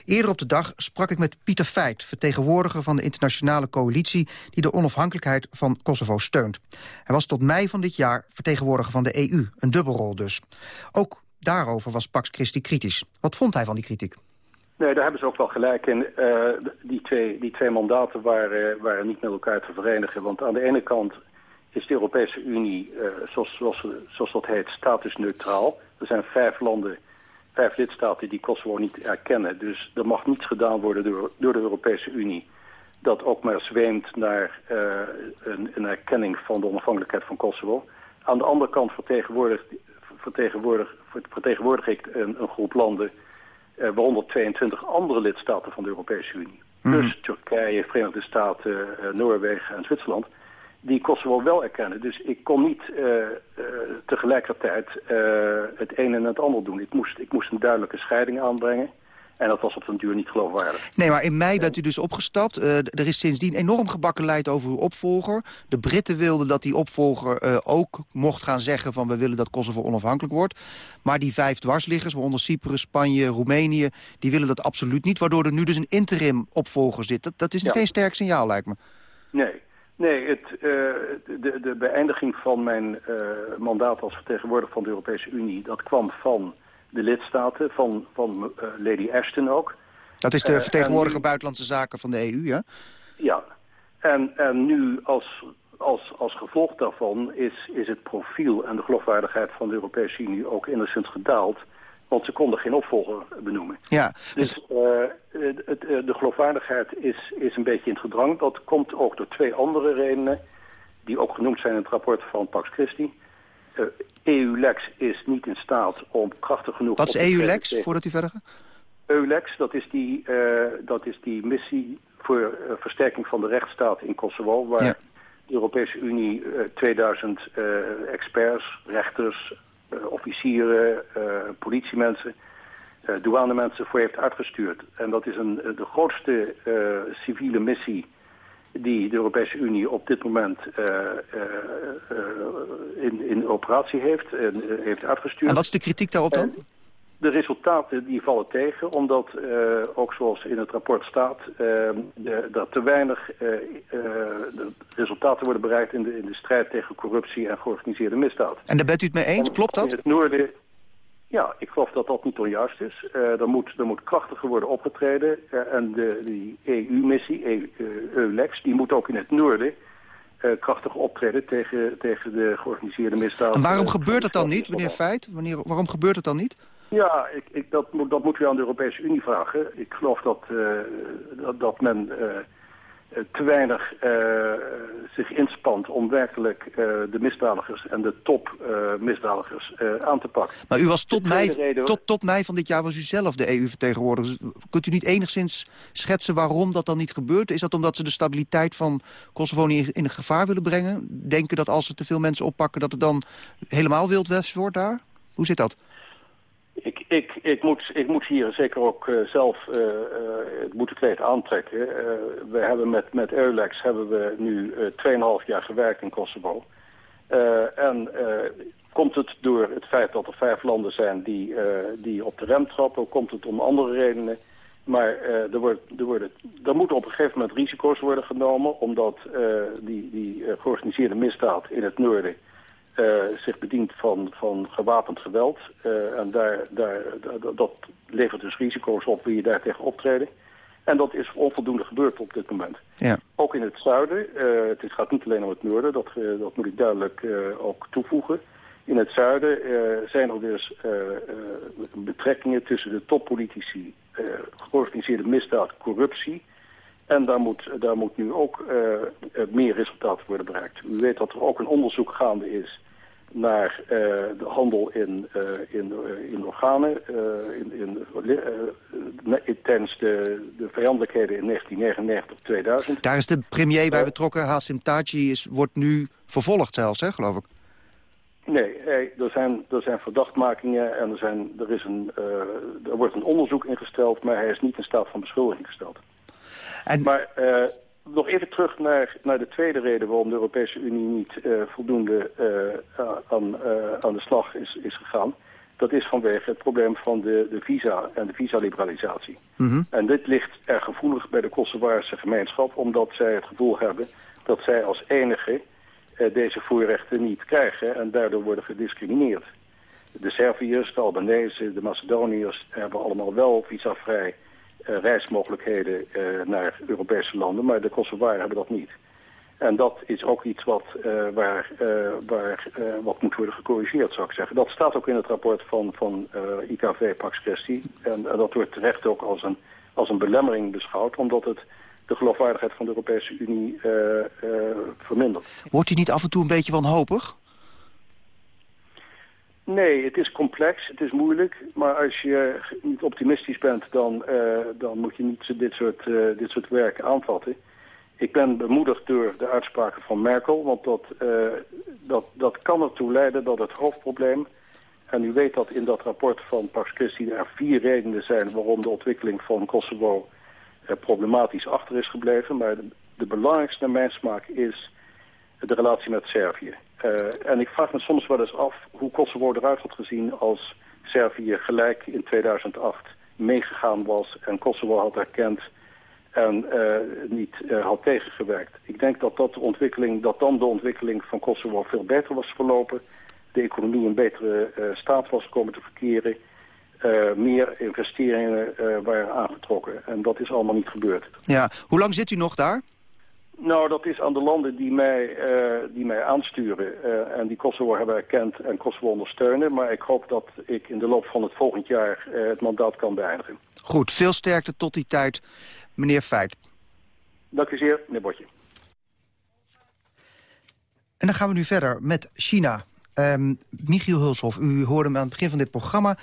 Eerder op de dag sprak ik met Pieter Feit, vertegenwoordiger van de internationale coalitie die de onafhankelijkheid van Kosovo steunt. Hij was tot mei van dit jaar vertegenwoordiger van de EU, een dubbelrol dus. Ook daarover was Pax Christi kritisch. Wat vond hij van die kritiek? Nee, daar hebben ze ook wel gelijk in. Uh, die, twee, die twee mandaten waren, waren niet met elkaar te verenigen. Want aan de ene kant is de Europese Unie, uh, zoals, zoals, zoals dat heet, statusneutraal. Er zijn vijf landen, vijf lidstaten die Kosovo niet erkennen. Dus er mag niets gedaan worden door, door de Europese Unie dat ook maar zweemt naar uh, een, een, erkenning van de onafhankelijkheid van Kosovo. Aan de andere kant vertegenwoordig, vertegenwoordig, vertegenwoordig ik een, een groep landen, uh, waaronder 22 andere lidstaten van de Europese Unie. Mm -hmm. Dus Turkije, Verenigde Staten, Noorwegen en Zwitserland die Kosovo wel erkennen. Dus ik kon niet uh, uh, tegelijkertijd uh, het een en het ander doen. Ik moest, ik moest een duidelijke scheiding aanbrengen. En dat was op den duur niet geloofwaardig. Nee, maar in mei bent u dus opgestapt. Uh, er is sindsdien enorm gebakkeleid over uw opvolger. De Britten wilden dat die opvolger uh, ook mocht gaan zeggen... van we willen dat Kosovo onafhankelijk wordt. Maar die vijf dwarsliggers, waaronder Cyprus, Spanje, Roemenië... die willen dat absoluut niet, waardoor er nu dus een interim opvolger zit. Dat, dat is ja. geen sterk signaal, lijkt me. Nee, Nee, het, uh, de, de beëindiging van mijn uh, mandaat als vertegenwoordiger van de Europese Unie... dat kwam van de lidstaten, van, van uh, Lady Ashton ook. Dat is de vertegenwoordiger buitenlandse zaken van de EU, ja? Ja, en, en nu als, als, als gevolg daarvan is, is het profiel en de geloofwaardigheid van de Europese Unie ook enigszins gedaald... Want ze konden geen opvolger benoemen. Ja, dus dus uh, het, de geloofwaardigheid is, is een beetje in het gedrang. Dat komt ook door twee andere redenen... die ook genoemd zijn in het rapport van Pax Christi. Uh, EULEX is niet in staat om krachtig genoeg... Wat is EULEX, tegen... voordat u verder gaat? EULEX, dat is die, uh, dat is die missie voor versterking van de rechtsstaat in Kosovo... waar ja. de Europese Unie 2000 experts, rechters, officieren, uh, politiemensen, uh, douanemensen voor heeft uitgestuurd. En dat is een, de grootste civiele missie die de Europese Unie op dit moment in, in operatie heeft en heeft uitgestuurd. En wat is de kritiek daarop dan? En de resultaten die vallen tegen, omdat uh, ook zoals in het rapport staat, uh, de, dat te weinig uh, resultaten worden bereikt in de, in de strijd tegen corruptie en georganiseerde misdaad. En daar bent u het mee eens? Klopt dat? In het noorden, ja, ik geloof dat dat niet onjuist is. er, moet, er moet krachtiger worden opgetreden en de, die EU-missie, EULEX, die moet ook in het noorden krachtig optreden tegen, tegen de georganiseerde misdaad. En waarom gebeurt dat dan niet, meneer Feit? Wanneer, waarom gebeurt het dan niet? Ja, ik, ik, dat, moet, dat moet u aan de Europese Unie vragen. Ik geloof dat, uh, dat, dat, men uh, te weinig uh, zich inspant om werkelijk de misdadigers en de top misdadigers aan te pakken. Maar u was tot mei, reden... tot, tot mei van dit jaar was u zelf de EU-vertegenwoordiger. Kunt u niet enigszins schetsen waarom dat dan niet gebeurt? Is dat omdat ze de stabiliteit van Kosovo niet in gevaar willen brengen? Denken dat als ze te veel mensen oppakken dat het dan helemaal wild west wordt daar? Hoe zit dat? Ik, ik, moet, ik moet hier zeker ook uh, zelf uh, uh, het boetekleed aantrekken. we hebben met, met Eulex hebben we nu 2,5 jaar gewerkt in Kosovo. en komt het door het feit dat er vijf landen zijn die, die op de rem trappen? Komt het om andere redenen? Maar er, wordt, er, er moeten op een gegeven moment risico's worden genomen... omdat die, die georganiseerde misdaad in het noorden zich bedient van, van gewapend geweld. Uh, en daar, daar, dat levert dus risico's op wie je daar tegen optreden. En dat is onvoldoende gebeurd op dit moment. Ja. Ook in het zuiden, uh, het gaat niet alleen om het noorden, dat, dat moet ik duidelijk ook toevoegen. In het zuiden zijn er dus betrekkingen tussen de toppolitici, georganiseerde misdaad, corruptie... En daar moet, daar moet nu ook meer resultaten worden bereikt. U weet dat er ook een onderzoek gaande is naar uh, de handel in, uh, in, in organen in, in, tijdens de, de vijandelijkheden in 1999-2000. Daar is de premier bij betrokken, Hassim Taji, is, wordt nu vervolgd zelfs, hè, geloof ik? Nee, er, zijn, er zijn verdachtmakingen en er, zijn, er, is een, er wordt een onderzoek ingesteld, maar hij is niet in staat van beschuldiging gesteld. Maar uh, nog even terug naar, naar de tweede reden waarom de Europese Unie niet uh, voldoende uh, aan, aan de slag is, is gegaan. Dat is vanwege het probleem van de, de visa en de visaliberalisatie. Mhm. En dit ligt erg gevoelig bij de Kosovaarse gemeenschap... omdat zij het gevoel hebben dat zij als enige deze voorrechten niet krijgen... en daardoor worden gediscrimineerd. De Serviërs, de Albanese, de Macedoniërs hebben allemaal wel visavrij reismogelijkheden uh, naar Europese landen, maar de Kosovaren hebben dat niet. En dat is ook iets wat, uh, waar, waar wat moet worden gecorrigeerd, zou ik zeggen. Dat staat ook in het rapport van, van IKV Pax en dat wordt terecht ook als een, als een belemmering beschouwd, omdat het de geloofwaardigheid van de Europese Unie vermindert. Wordt u niet af en toe een beetje wanhopig? Nee, het is complex, het is moeilijk. Maar als je niet optimistisch bent, dan, uh, dan moet je niet dit soort, uh, dit soort werk aanvatten. Ik ben bemoedigd door de uitspraken van Merkel, want dat, uh, dat, dat kan ertoe leiden dat het hoofdprobleem... en u weet dat in dat rapport van Pax Christi er vier redenen zijn... waarom de ontwikkeling van Kosovo problematisch achter is gebleven. Maar de, de belangrijkste naar mijn smaak is de relatie met Servië. Uh, en ik vraag me soms wel eens af hoe Kosovo eruit had gezien als Servië gelijk in 2008 meegegaan was en Kosovo had erkend en uh, niet uh, had tegengewerkt. Ik denk dat, dat, de ontwikkeling, dat dan de ontwikkeling van Kosovo veel beter was verlopen. De economie in betere staat was komen te verkeren. meer investeringen waren aangetrokken. En dat is allemaal niet gebeurd. Ja, hoe lang zit u nog daar? Nou, dat is aan de landen die mij, uh, die mij aansturen uh, en die Kosovo hebben erkend en Kosovo ondersteunen. Maar ik hoop dat ik in de loop van het volgend jaar uh, het mandaat kan beëindigen. Goed, veel sterkte tot die tijd, meneer Feit. Dank u zeer, meneer Botje. En dan gaan we nu verder met China. Um, Michiel Hulshoff, u hoorde me aan het begin van dit programma.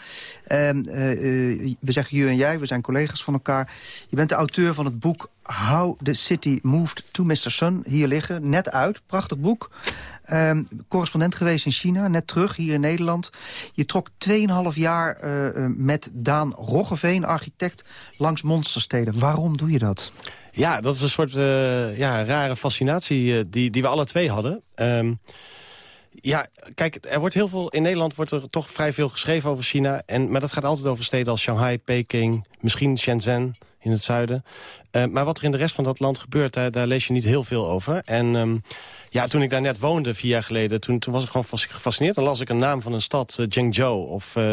Um, uh, uh, we zeggen je en jij, we zijn collega's van elkaar. Je bent de auteur van het boek How the City Moved to Mr. Sun. Hier liggen, net uit, prachtig boek. Um, correspondent geweest in China, net terug, hier in Nederland. Je trok 2,5 jaar uh, met Daan Roggeveen, architect, langs monstersteden. Waarom doe je dat? Ja, dat is een soort ja, rare fascinatie die, die we alle twee hadden. Ja, kijk, er wordt heel veel... In Nederland wordt er toch vrij veel geschreven over China. En, maar dat gaat altijd over steden als Shanghai, Peking... misschien Shenzhen in het zuiden. Uh, maar wat er in de rest van dat land gebeurt, daar, daar lees je niet heel veel over. En um, ja, toen ik daar net woonde, vier jaar geleden... toen, was ik gewoon gefascineerd. Dan las ik een naam van een stad, uh, Zhengzhou of uh.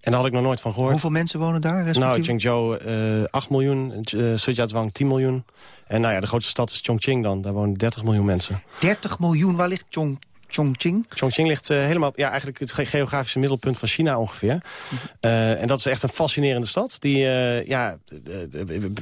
En daar had ik nog nooit van gehoord. Hoeveel mensen wonen daar? Nou, Zhengzhou uh, 8 miljoen, uh, Zhejiang 10 miljoen. En nou ja, de grootste stad is Chongqing dan. Daar wonen 30 miljoen mensen. 30 miljoen? Waar ligt Chong Chongqing? Chongqing ligt uh, helemaal, ja, eigenlijk het geografische middelpunt van China ongeveer. Mm -hmm. uh, en dat is echt een fascinerende stad. Die, uh, ja,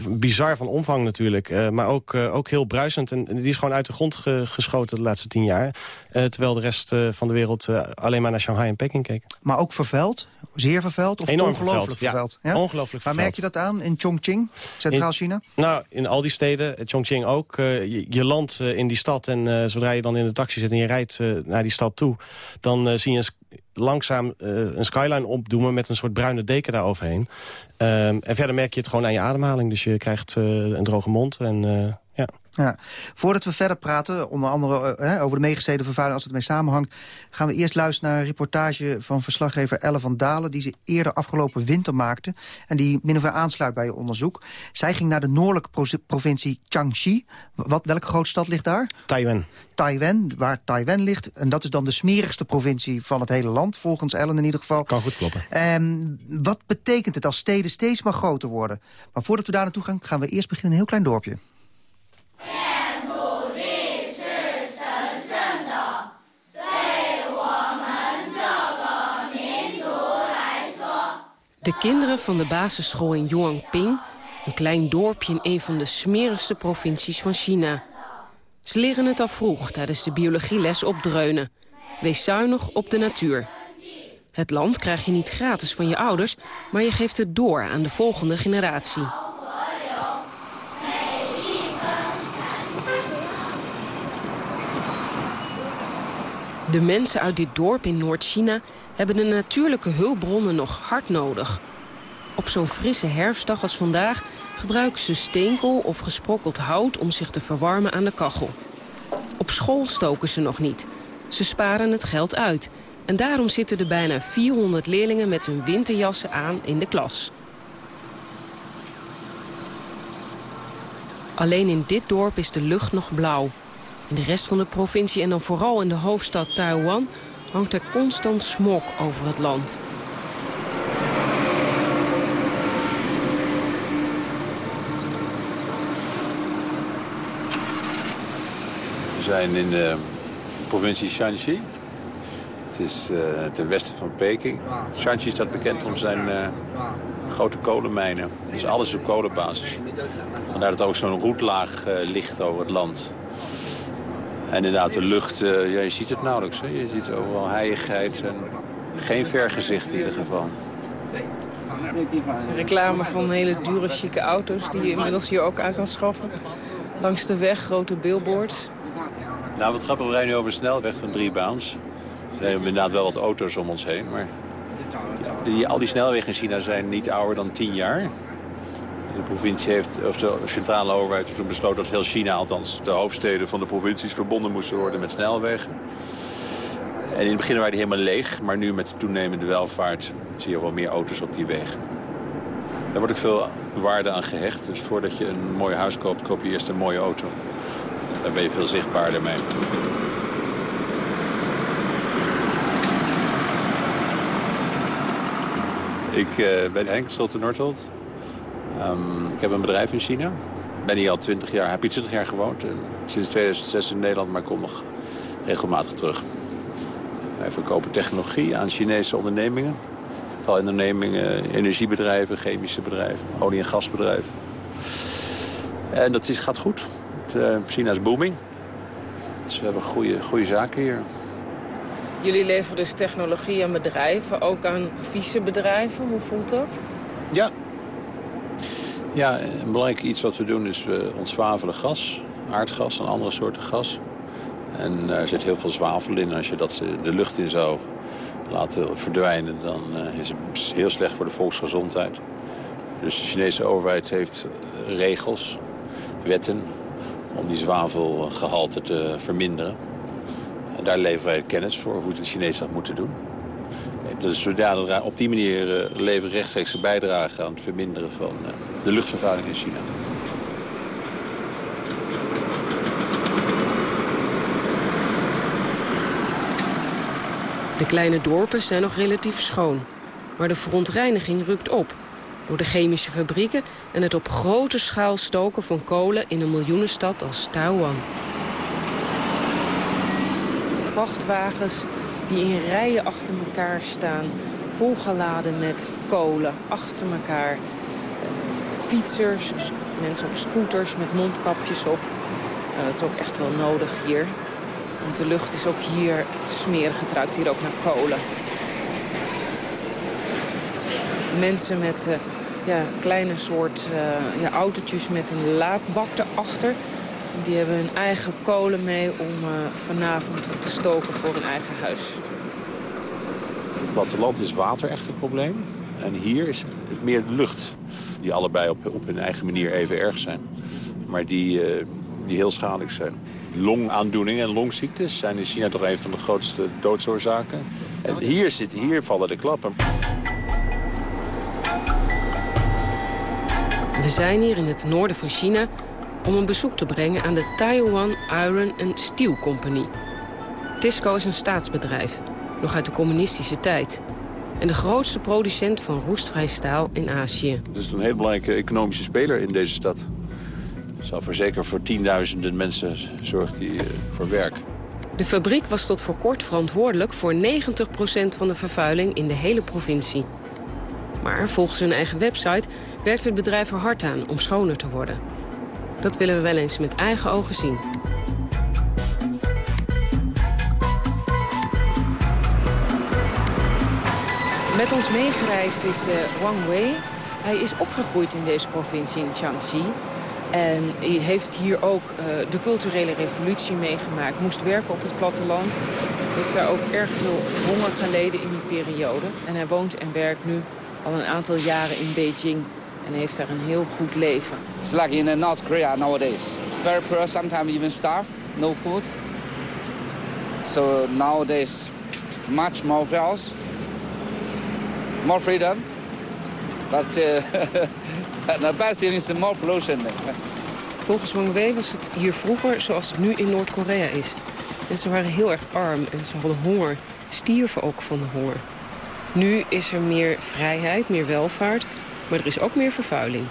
bizar van omvang natuurlijk. maar ook, ook heel bruisend. En die is gewoon uit de grond ge geschoten de laatste tien jaar. terwijl de rest van de wereld alleen maar naar Shanghai en Peking keek. Maar ook vervuild? Zeer vervuild? Of Enorm ongelooflijk vervuild? Ja, ja? ongelooflijk Waar merk je dat aan in Chongqing, Centraal-China? Nou, in al die steden, Chongqing ook. je, je landt in die stad en zodra je dan in de taxi zit en je rijdt naar die stad toe... dan uh, zie je langzaam uh, een skyline opdoemen met een soort bruine deken daaroverheen. Um, en verder merk je het gewoon aan je ademhaling. Dus je krijgt uh, een droge mond en ja... Voordat we verder praten, onder andere uh, over de meegesteden vervuiling... als het ermee samenhangt, gaan we eerst luisteren naar een reportage... van verslaggever Elle van Dalen, die ze eerder afgelopen winter maakte... en die min of meer aansluit bij je onderzoek. Zij ging naar de noordelijke provincie Jiangxi. Wat, welke grote stad ligt daar? Taiwan. Taiwan, waar Taiwan ligt. En dat is dan de smerigste provincie van het hele land, volgens Ellen in ieder geval. Kan goed kloppen. En wat betekent het als steden steeds maar groter worden? Maar voordat we daar naartoe gaan, gaan we eerst beginnen in een heel klein dorpje. De kinderen van de basisschool in Yongping, een klein dorpje in een van de smerigste provincies van China. Ze leren het al vroeg tijdens de biologieles op dreunen. Wees zuinig op de natuur. Het land krijg je niet gratis van je ouders, maar je geeft het door aan de volgende generatie. De mensen uit dit dorp in Noord-China hebben de natuurlijke hulpbronnen nog hard nodig. Op zo'n frisse herfstdag als vandaag gebruiken ze steenkool of gesprokkeld hout om zich te verwarmen aan de kachel. Op school stoken ze nog niet. Ze sparen het geld uit. En daarom zitten er bijna 400 leerlingen met hun winterjassen aan in de klas. Alleen in dit dorp is de lucht nog blauw. In de rest van de provincie en dan vooral in de hoofdstad Taiwan... hangt er constant smog over het land. We zijn in de provincie Shanxi. Het is uh, ten westen van Peking. Shanxi staat bekend om zijn uh, grote kolenmijnen. Dus alles op kolenbasis. Vandaar dat ook zo'n roetlaag uh, ligt over het land. En inderdaad, de lucht, ja, je ziet het nauwelijks. Hè? Je ziet overal heiligheid en geen vergezicht in ieder geval. Reclame van hele dure, chique auto's die je inmiddels hier ook aan kan schaffen. Langs de weg, grote billboards. Nou, wat grappig, we rijden nu over een snelweg van drie baans. Er zijn inderdaad wel wat auto's om ons heen, maar... Die, al die snelwegen in China zijn niet ouder dan tien jaar. De provincie heeft, of de centrale overheid heeft toen besloten dat heel China, althans de hoofdsteden van de provincies, verbonden moesten worden met snelwegen. En in het begin waren die helemaal leeg, maar nu met de toenemende welvaart zie je wel meer auto's op die wegen. Daar wordt ook veel waarde aan gehecht. Dus voordat je een mooi huis koopt, koop je eerst een mooie auto. Dan ben je veel zichtbaarder mee. Ik uh, ben Henk Nordholt. Um, ik heb een bedrijf in China. Ben hier al 20 jaar, heb hier 20 jaar gewoond. En sinds 2006 in Nederland, maar kom nog regelmatig terug. Wij verkopen technologie aan Chinese ondernemingen. Vooral ondernemingen, energiebedrijven, chemische bedrijven, olie- en gasbedrijven. En dat is, gaat goed. Uh, China is booming. Dus we hebben goede, goede zaken hier. Jullie leveren dus technologie aan bedrijven, ook aan vieze bedrijven. Hoe voelt dat? Ja. Ja, een belangrijk iets wat we doen is we ontzwavelen gas, aardgas en andere soorten gas. En er zit heel veel zwavel in. Als je dat de lucht in zou laten verdwijnen, dan is het heel slecht voor de volksgezondheid. Dus de Chinese overheid heeft regels, wetten, om die zwavelgehalte te verminderen. En daar leveren wij kennis voor hoe de Chinezen dat moeten doen. Dus ja, op die manier leveren rechtstreeks een bijdrage aan het verminderen van de luchtvervuiling in China. De kleine dorpen zijn nog relatief schoon. Maar de verontreiniging rukt op. Door de chemische fabrieken en het op grote schaal stoken van kolen in een miljoenenstad als Taiwan. Vrachtwagens die in rijen achter elkaar staan, volgeladen met kolen, achter elkaar. Uh, fietsers, mensen op scooters met mondkapjes op. Nou, dat is ook echt wel nodig hier. Want de lucht is ook hier smerig. Het ruikt hier ook naar kolen. Mensen met uh, ja, kleine soort uh, ja, autootjes met een laadbak erachter. Die hebben hun eigen kolen mee om uh, vanavond te stoken voor hun eigen huis. Het platteland is water echt een probleem. En hier is het meer lucht. Die allebei op, op hun eigen manier even erg zijn. Maar die, uh, die heel schadelijk zijn. Longaandoeningen en longziektes zijn in China toch een van de grootste doodsoorzaken. En hier, zit, hier vallen de klappen. We zijn hier in het noorden van China om een bezoek te brengen aan de Taiwan Iron and Steel Company. Tisco is een staatsbedrijf, nog uit de communistische tijd. En de grootste producent van roestvrij staal in Azië. Het is een heel belangrijke economische speler in deze stad. Zal voor zeker voor tienduizenden mensen zorgt die uh, voor werk. De fabriek was tot voor kort verantwoordelijk voor 90% van de vervuiling in de hele provincie. Maar volgens hun eigen website werkt het bedrijf er hard aan om schoner te worden. Dat willen we wel eens met eigen ogen zien. Met ons meegereisd is uh, Wang Wei. Hij is opgegroeid in deze provincie in Jiangxi. En hij heeft hier ook uh, de culturele revolutie meegemaakt. Moest werken op het platteland. Heeft daar ook erg veel honger geleden in die periode. En hij woont en werkt nu al een aantal jaren in Beijing en heeft daar een heel goed leven. It's like in North Korea nowadays. Very poor, sometimes even starve, no food. So nowadays, much more wealth, more freedom. But uh, (laughs) the bad thing is more pollution. Volgens Wang Wei was het hier vroeger zoals het nu in Noord-Korea is. Mensen waren heel erg arm en ze hadden honger. Stierven ook van de honger. Nu is er meer vrijheid, meer welvaart, maar er is ook meer vervuiling.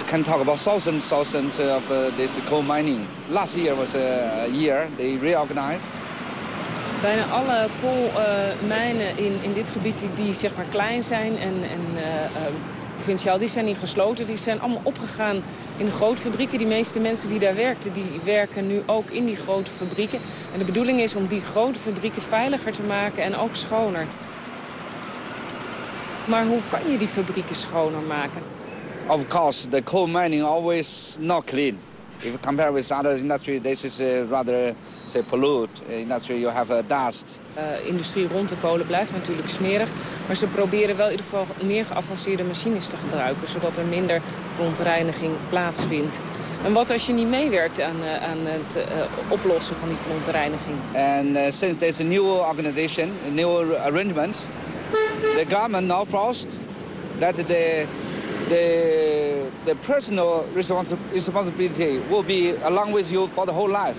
I can talk about thousands, thousands of uh, this coal mining. Last year was a year they reorganized. Bijna alle koolmijnen in, in dit gebied die, die zeg maar klein zijn en, en uh, uh, provinciaal, die zijn niet gesloten. Die zijn allemaal opgegaan in de grote fabrieken. Die meeste mensen die daar werkten, die werken nu ook in die grote fabrieken. En de bedoeling is om die grote fabrieken veiliger te maken en ook schoner. Maar hoe kan je die fabrieken schoner maken? Of course, the coal mining always not clean. If you compare with other industry, this is uh, rather say pollute. industry you have a dust. Uh, industrie rond de kolen blijft natuurlijk smerig, maar ze proberen wel in ieder geval meer geavanceerde machines te gebruiken, zodat er minder verontreiniging plaatsvindt. En wat als je niet meewerkt aan, uh, aan het uh, oplossen van die verontreiniging? And uh, since there's a new organization, a new arrangement, the government now forced that the the the personal responsibility will be along with you for the whole life.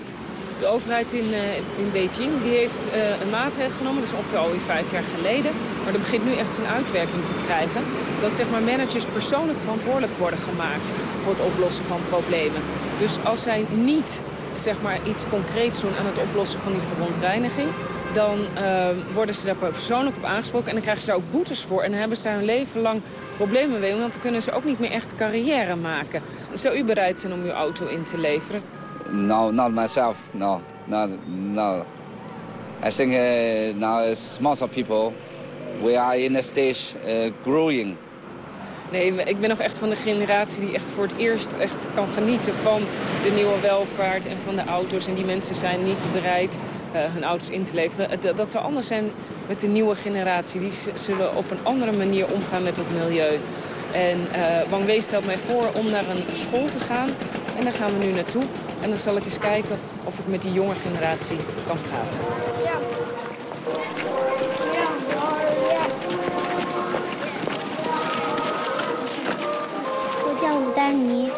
De overheid in, uh, in Beijing die heeft uh, een maatregel genomen, dat is ongeveer alweer vijf jaar geleden. Maar dat begint nu echt zijn uitwerking te krijgen. Dat zeg maar, managers persoonlijk verantwoordelijk worden gemaakt voor het oplossen van problemen. Dus als zij niet zeg maar, iets concreets doen aan het oplossen van die verontreiniging dan uh, worden ze daar persoonlijk op aangesproken en dan krijgen ze daar ook boetes voor. En dan hebben ze daar hun leven lang problemen mee, want dan kunnen ze ook niet meer echt carrière maken. Zou u bereid zijn om uw auto in te leveren? No, not myself. No, no, no. I think uh, now as most of people, we are in a stage uh, growing. Nee, ik ben nog echt van de generatie die echt voor het eerst echt kan genieten van de nieuwe welvaart en van de auto's. En die mensen zijn niet bereid hun auto's in te leveren. Dat, dat zou anders zijn met de nieuwe generatie. Die zullen op een andere manier omgaan met het milieu. En uh, Wang Wei stelt mij voor om naar een school te gaan. En daar gaan we nu naartoe. En dan zal ik eens kijken of ik met die jonge generatie kan praten. Ja. 丹尼，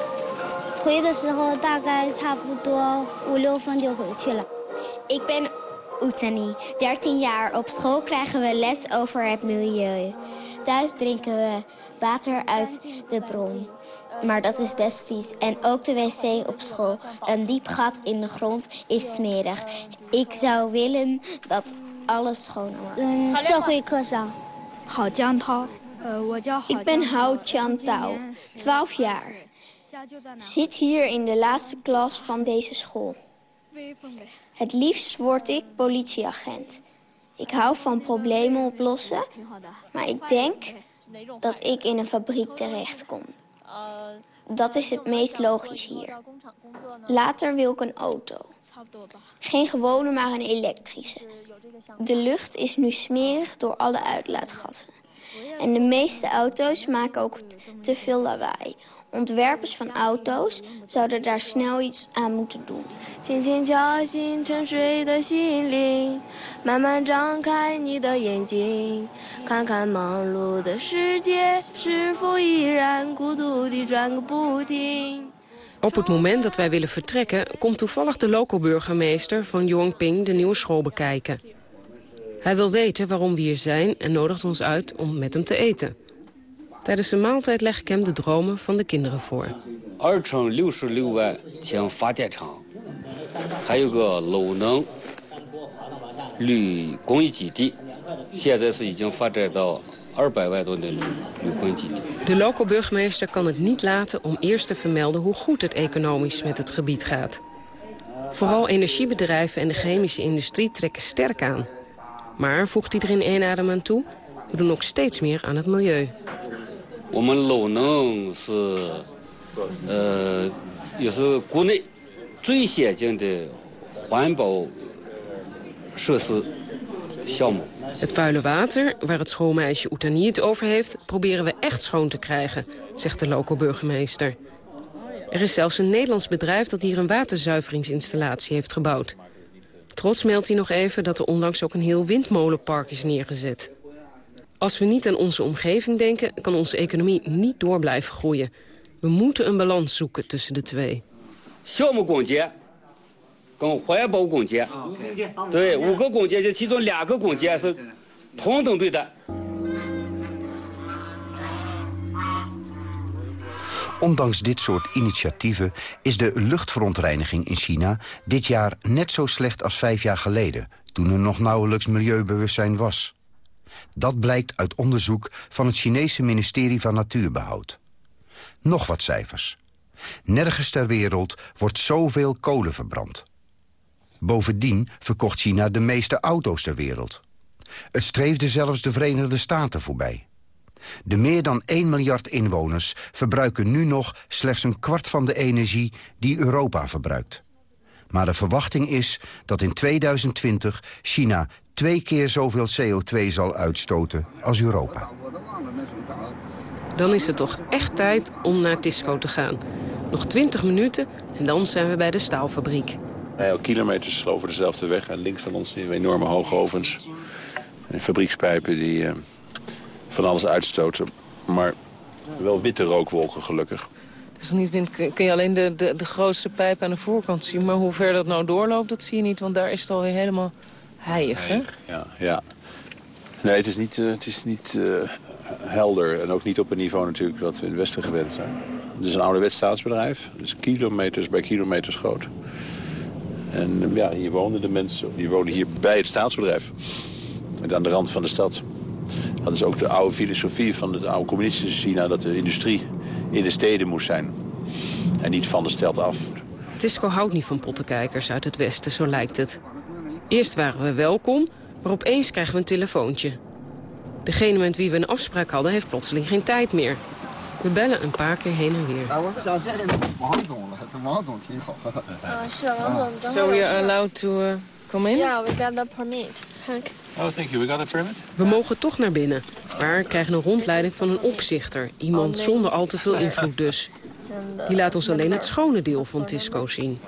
ik ben Oetani. 13 jaar. Op school krijgen we les over het milieu. Thuis drinken we water uit de bron. Maar dat is best vies. En ook de wc op school. Een diep gat in de grond is smerig. Ik zou willen dat alles schoon wordt. Ik ben Hao Chan 12 jaar. Zit hier in de laatste klas van deze school. Het liefst word ik politieagent. Ik hou van problemen oplossen, maar ik denk dat ik in een fabriek terechtkom. Dat is het meest logisch hier. Later wil ik een auto. Geen gewone, maar een elektrische. De lucht is nu smerig door alle uitlaatgassen. En de meeste auto's maken ook te veel lawaai. Ontwerpers van auto's zouden daar snel iets aan moeten doen. Op het moment dat wij willen vertrekken... komt toevallig de loco-burgemeester van Yongping de nieuwe school bekijken. Hij wil weten waarom we hier zijn en nodigt ons uit om met hem te eten. Tijdens de maaltijd leg ik hem de dromen van de kinderen voor. 二乘六十六万千发电厂，还有个鲁能铝工艺基地，现在是已经发展到二百万吨的铝铝工艺基地。De loco-burgemeester kan het niet laten om eerst te vermelden hoe goed het economisch met het gebied gaat. Vooral energiebedrijven en de chemische industrie trekken sterk aan. Maar, voegt hij er in één adem aan toe, we doen ook steeds meer aan het milieu. 我们鲁能是，呃，也是国内最先进的环保设施项目。 Het vuile water, waar het schoolmeisje Oetanie het over heeft... proberen we echt schoon te krijgen, zegt de lokale burgemeester. Er is zelfs een Nederlands bedrijf dat hier een waterzuiveringsinstallatie heeft gebouwd. Trots meldt hij nog even dat er onlangs ook een heel windmolenpark is neergezet. Als we niet aan onze omgeving denken, kan onze economie niet door blijven groeien. We moeten een balans zoeken tussen de twee. Ondanks dit soort initiatieven is de luchtverontreiniging in China... dit jaar net zo slecht als vijf jaar geleden... toen er nog nauwelijks milieubewustzijn was. Dat blijkt uit onderzoek van het Chinese ministerie van Natuurbehoud. Nog wat cijfers. Nergens ter wereld wordt zoveel kolen verbrand. Bovendien verkocht China de meeste auto's ter wereld. Het streefde zelfs de Verenigde Staten voorbij. De meer dan 1 miljard inwoners verbruiken nu nog slechts een kwart van de energie die Europa verbruikt. Maar de verwachting is dat in 2020 China twee keer zoveel CO2 zal uitstoten als Europa. Dan is het toch echt tijd om naar Tisco te gaan. Nog 20 minuten en dan zijn we bij de staalfabriek. Nee, al kilometers over dezelfde weg. En links van ons die enorme hoge ovens. En fabriekspijpen die eh, van alles uitstoten. Maar wel witte rookwolken gelukkig. Dus niet, kun je alleen de, de, de grootste pijp aan de voorkant zien. Maar hoe ver dat nou doorloopt, dat zie je niet. Want daar is het alweer helemaal heilig, hè? Ja, ja. Nee, het is niet, eh, het is niet eh, helder. En ook niet op een niveau natuurlijk dat we in het Westen gewend zijn. Het is een ouderwets staatsbedrijf. Dus kilometers bij kilometers groot. En ja, hier woonden de mensen, die wonen hier bij het staatsbedrijf. En aan de rand van de stad. Dat is ook de oude filosofie van het oude communistische China... dat de industrie in de steden moest zijn. En niet van de stad af. Tisco houdt niet van pottenkijkers uit het westen, zo lijkt het. Eerst waren we welkom, maar opeens krijgen we een telefoontje. Degene met wie we een afspraak hadden heeft plotseling geen tijd meer. We bellen een paar keer heen en weer. So we are allowed to uh, come in? Yeah, we got the permit. Oh, thank you. We got a permit? We mogen toch naar binnen, maar krijgen een rondleiding van een opzichter. Iemand zonder al te veel invloed dus. Die laat ons alleen het schone deel van Tisco zien.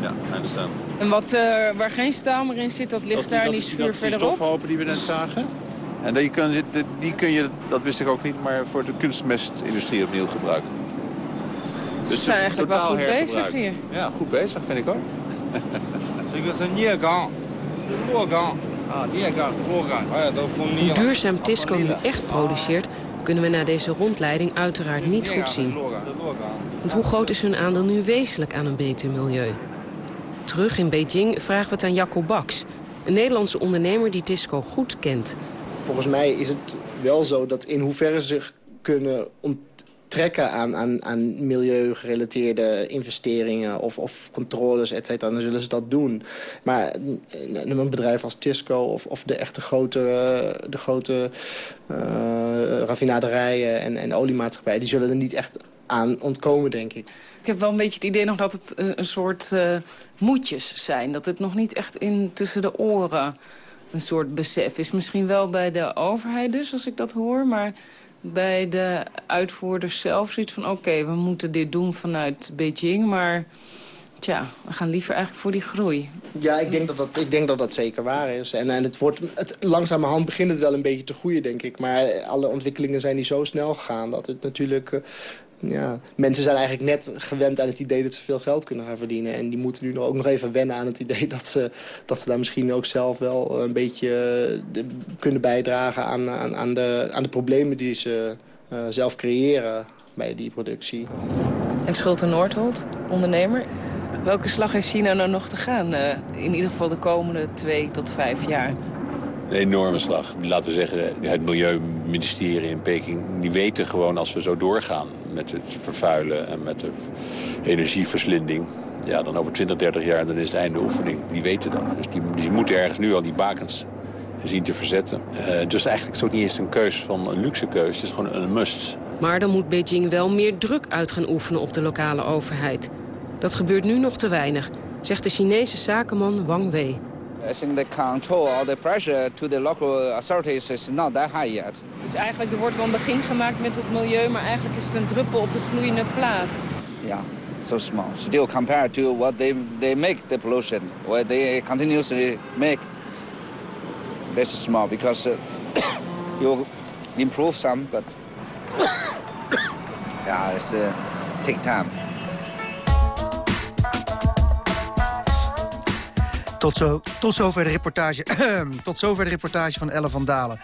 Ja, understand. En wat, uh, waar geen staal meer in zit, dat ligt daar in die schuur dat, verderop? Die stofhopen die we net zagen. En die kun, je, die kun je, dat wist ik ook niet, maar voor de kunstmestindustrie opnieuw gebruiken. Dus Ze zijn eigenlijk wel goed bezig hier. Ja, goed bezig vind ik ook. (laughs) Hoe duurzaam Tisco nu echt produceert, kunnen we na deze rondleiding uiteraard niet goed zien. Want hoe groot is hun aandeel nu wezenlijk aan een beter milieu? Terug in Beijing vragen we het aan Jacco Baks, een Nederlandse ondernemer die Tisco goed kent. Volgens mij is het wel zo dat in hoeverre ze zich kunnen onttrekken aan, aan, aan milieugerelateerde investeringen of, of controles, et cetera, dan zullen ze dat doen. Maar een bedrijf als Tisco of, of de echte grote, de grote uh, raffinaderijen en, en oliemaatschappijen, die zullen er niet echt aan ontkomen, denk ik. Ik heb wel een beetje het idee nog dat het een soort uh, zijn. Dat het nog niet echt in tussen de oren een soort besef is. Misschien wel bij de overheid dus, als ik dat hoor. Maar bij de uitvoerders zelf zoiets van... oké, we moeten dit doen vanuit Beijing, maar... Tja, we gaan liever eigenlijk voor die groei. Ja, ik denk dat dat, ik denk dat, dat zeker waar is. En, en het wordt, het, langzamerhand begint het wel een beetje te groeien, denk ik. Maar alle ontwikkelingen zijn die zo snel gegaan... dat het natuurlijk... Ja, mensen zijn eigenlijk net gewend aan het idee dat ze veel geld kunnen gaan verdienen. En die moeten nu ook nog even wennen aan het idee dat ze, dat ze daar misschien ook zelf wel een beetje de, kunnen bijdragen aan, aan, aan, de, aan de problemen die ze uh, zelf creëren bij die productie. En Schulte Noordholt, ondernemer. Welke slag heeft China nou nog te gaan? Uh, in ieder geval de komende twee tot vijf jaar. Een enorme slag. Laten we zeggen, het Milieuministerie in Peking... die weten gewoon als we zo doorgaan met het vervuilen en met de energieverslinding... ja, dan over 20, 30 jaar dan is het einde oefening. Die weten dat. Dus die, die moeten ergens nu al die bakens zien te verzetten. Uh, dus eigenlijk is het ook niet eens een keus van een luxe keus. Het is gewoon een must. Maar dan moet Beijing wel meer druk uit gaan oefenen op de lokale overheid. Dat gebeurt nu nog te weinig. zegt de Chinese zakenman Wang Wei. I think the control or the pressure to the local authorities is not that high yet. Dus eigenlijk er wordt wel een begin gemaakt met het milieu, maar eigenlijk is het een druppel op de gloeiende plaat. Yeah, so small. Still compared to what they they make the pollution, what they continuously make. This is small because uh, (coughs) you improve some, but (coughs) yeah, it's uh, take time. Tot, zo, tot zover de reportage. (clears throat) tot zover de reportage van Elle van Dalen.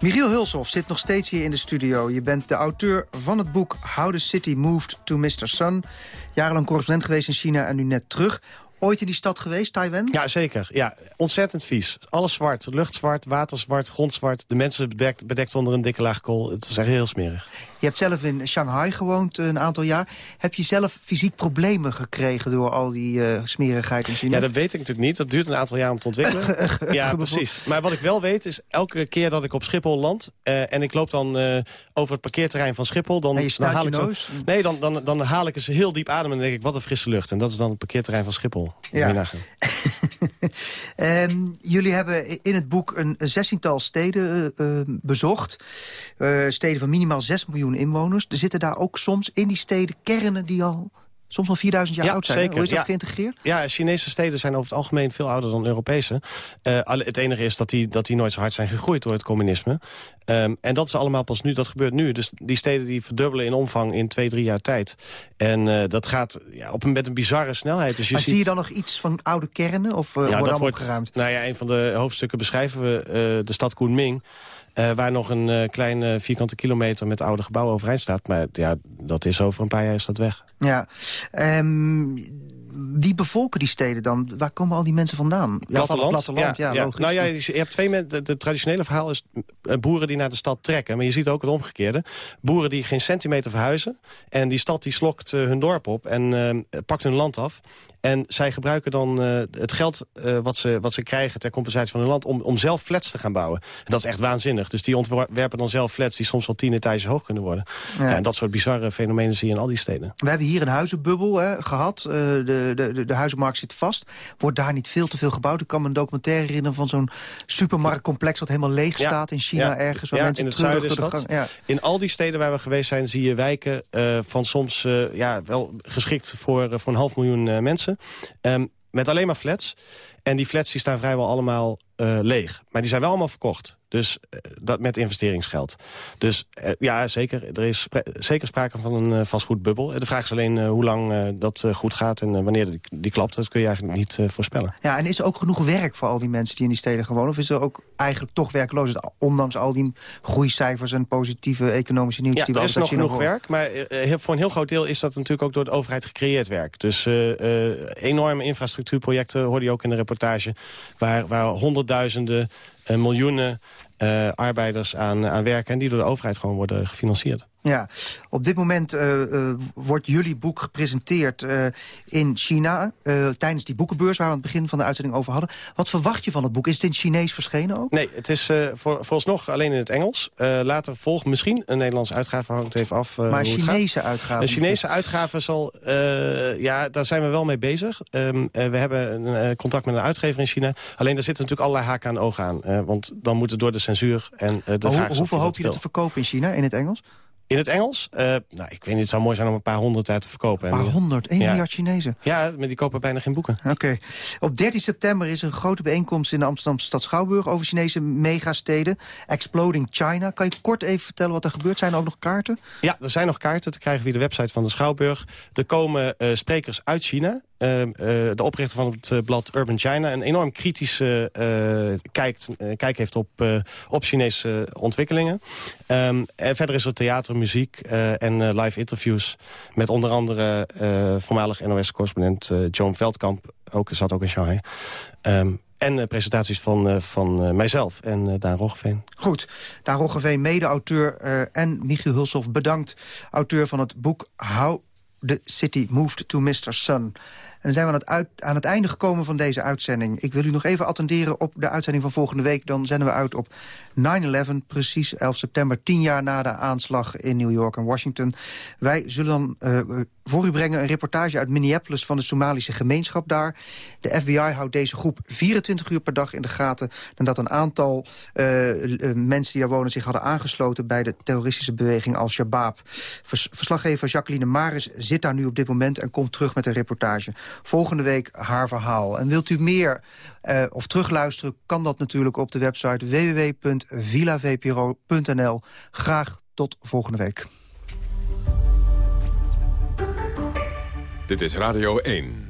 Michiel Hulshoff zit nog steeds hier in de studio. Je bent de auteur van het boek How the City Moved to Mr. Sun. Jarenlang correspondent geweest in China en nu net terug ooit in die stad geweest, Taiwan? Ja, zeker. Ja, ontzettend vies. Alles zwart. Lucht zwart, water zwart, grond zwart. De mensen bedekt, bedekt onder een dikke laag kool. Het is echt heel smerig. Je hebt zelf in Shanghai gewoond een aantal jaar. Heb je zelf fysiek problemen gekregen door al die uh, smerigheid China? Ja, dat weet ik natuurlijk niet. Dat duurt een aantal jaar om te ontwikkelen. (laughs) ja, precies. Maar wat ik wel weet is, elke keer dat ik op Schiphol land... Uh, en ik loop dan uh, over het parkeerterrein van Schiphol... dan, dan haal ik zo, Nee, dan, dan, dan haal ik eens heel diep adem en denk ik... wat een frisse lucht. En dat is dan het parkeerterrein van Schiphol. Ja. um, (laughs) jullie hebben in het boek een zestigtal steden bezocht. Steden van minimaal 6 miljoen inwoners. Er zitten daar ook soms in die steden kernen die al soms al 4000 jaar ja, oud zijn. Zeker. Hoe is dat ja. geïntegreerd? Ja, Chinese steden zijn over het algemeen veel ouder dan Europese. Uh, het enige is dat die, dat die nooit zo hard zijn gegroeid door het communisme. Um, en dat is allemaal pas nu, dat gebeurt nu. Dus die steden die verdubbelen in omvang in twee, drie jaar tijd. En uh, dat gaat ja, op een, met een bizarre snelheid. Dus je maar ziet... zie je dan nog iets van oude kernen? Of uh, ja, wordt dat wordt, opgeruimd? Nou ja, een van de hoofdstukken beschrijven we de stad Kunming. Uh, waar nog een uh, klein uh, vierkante kilometer met oude gebouwen overeind staat. Maar ja, dat is over een paar jaar is dat weg. Ja, um, wie bevolken die steden dan? Waar komen al die mensen vandaan? Platteland. Ja, platteland, ja, ja, logisch. Nou ja, je hebt twee mensen. Het, het traditionele verhaal is boeren die naar de stad trekken. Maar je ziet ook het omgekeerde. Boeren die geen centimeter verhuizen. En die stad die slokt hun dorp op en pakt hun land af. En zij gebruiken dan uh, het geld uh, wat, ze, wat ze krijgen ter compensatie van hun land... Om, om zelf flats te gaan bouwen. En dat is echt waanzinnig. Dus die ontwerpen dan zelf flats die soms wel tien etages hoog kunnen worden. Ja. Ja, en dat soort bizarre fenomenen zie je in al die steden. We hebben hier een huizenbubbel hè, gehad. Uh, de, de, de huizenmarkt zit vast. Wordt daar niet veel te veel gebouwd? Ik kan me een documentaire herinneren van zo'n supermarktcomplex... wat helemaal leeg ja. staat in China ergens. Waar mensen in het zuiden de gang. In al die steden waar we geweest zijn zie je wijken van soms ja, wel geschikt voor, voor een half miljoen mensen... Um, met alleen maar flats. En die flats die staan vrijwel allemaal uh, leeg. Maar die zijn wel allemaal verkocht. Dus uh, dat met investeringsgeld. Dus uh, ja, zeker. Er is zeker sprake van een vastgoedbubbel. De vraag is alleen hoe lang dat goed gaat en wanneer die, die, klapt. Dat kun je eigenlijk niet voorspellen. Ja, en is er ook genoeg werk voor al die mensen die in die steden wonen? Of is er ook eigenlijk toch werkloosheid? Ondanks al die groeicijfers en positieve economische nieuws ja, die we er is nog genoeg werk. Maar voor een heel groot deel is dat natuurlijk ook door de overheid gecreëerd werk. Dus enorme infrastructuurprojecten, hoorde je ook in de reportage... waar, waar honderdduizenden, miljoenen uh, arbeiders aan, aan werken... en die door de overheid gewoon worden gefinancierd. Ja, op dit moment uh, uh, wordt jullie boek gepresenteerd uh, in China... tijdens die boekenbeurs waar we aan het begin van de uitzending over hadden. Wat verwacht je van het boek? Is het in het Chinees verschenen ook? Nee, het is voor, vooralsnog alleen in het Engels. later volgt misschien een Nederlandse uitgave, hangt even af Maar Chinese uitgave? Een Chinese uitgave zal... ja, daar zijn we wel mee bezig. Um, we hebben een, contact met een uitgever in China. Alleen daar zitten natuurlijk allerlei haken aan ogen aan. want dan moet het door de censuur en de maar vraag hoe, Hoeveel hoop je dat te verkopen in China, in het Engels? In het Engels? Uh, nou, ik weet niet, het zou mooi zijn om een paar honderd uit te verkopen. Een paar honderd? 1 ja. miljard Chinezen? Ja, maar die kopen bijna geen boeken. Oké. Okay. Op 13 september is er een grote bijeenkomst in de Amsterdamse stad Schouwburg... over Chinese megasteden. Exploding China. Kan je kort even vertellen wat er gebeurt? Zijn er ook nog kaarten? Ja, er zijn nog kaarten te krijgen via de website van de Schouwburg. Er komen uh, sprekers uit China. Uh, uh, de oprichter van het uh, blad Urban China... een enorm kritische kijkt, kijk heeft op, op Chinese ontwikkelingen. Um, en verder is er theater, muziek en live interviews... met onder andere voormalig NOS-correspondent Joan Veldkamp. Ook, zat ook in Shanghai. Um, en presentaties van, van mijzelf en Daan Roggeveen. Goed, Daan Roggeveen, mede-auteur en Michiel Hulshoff bedankt. Auteur van het boek How the City Moved to Mr. Sun. Dan zijn we aan het, uit, aan het einde gekomen van deze uitzending. Ik wil u nog even attenderen op de uitzending van volgende week. Dan zenden we uit op 9-11, precies 11 september, tien jaar na de aanslag in New York en Washington. Wij zullen dan uh, voor u brengen een reportage uit Minneapolis van de Somalische gemeenschap daar. De FBI houdt deze groep 24 uur per dag in de gaten... nadat een aantal uh, mensen die daar wonen zich hadden aangesloten... bij de terroristische beweging Al-Shabaab. Vers verslaggever Jacqueline Maris zit daar nu op dit moment... en komt terug met een reportage. Volgende week haar verhaal. En wilt u meer uh, of terugluisteren... kan dat natuurlijk op de website www.villavpro.nl. Graag tot volgende week. Dit is Radio 1.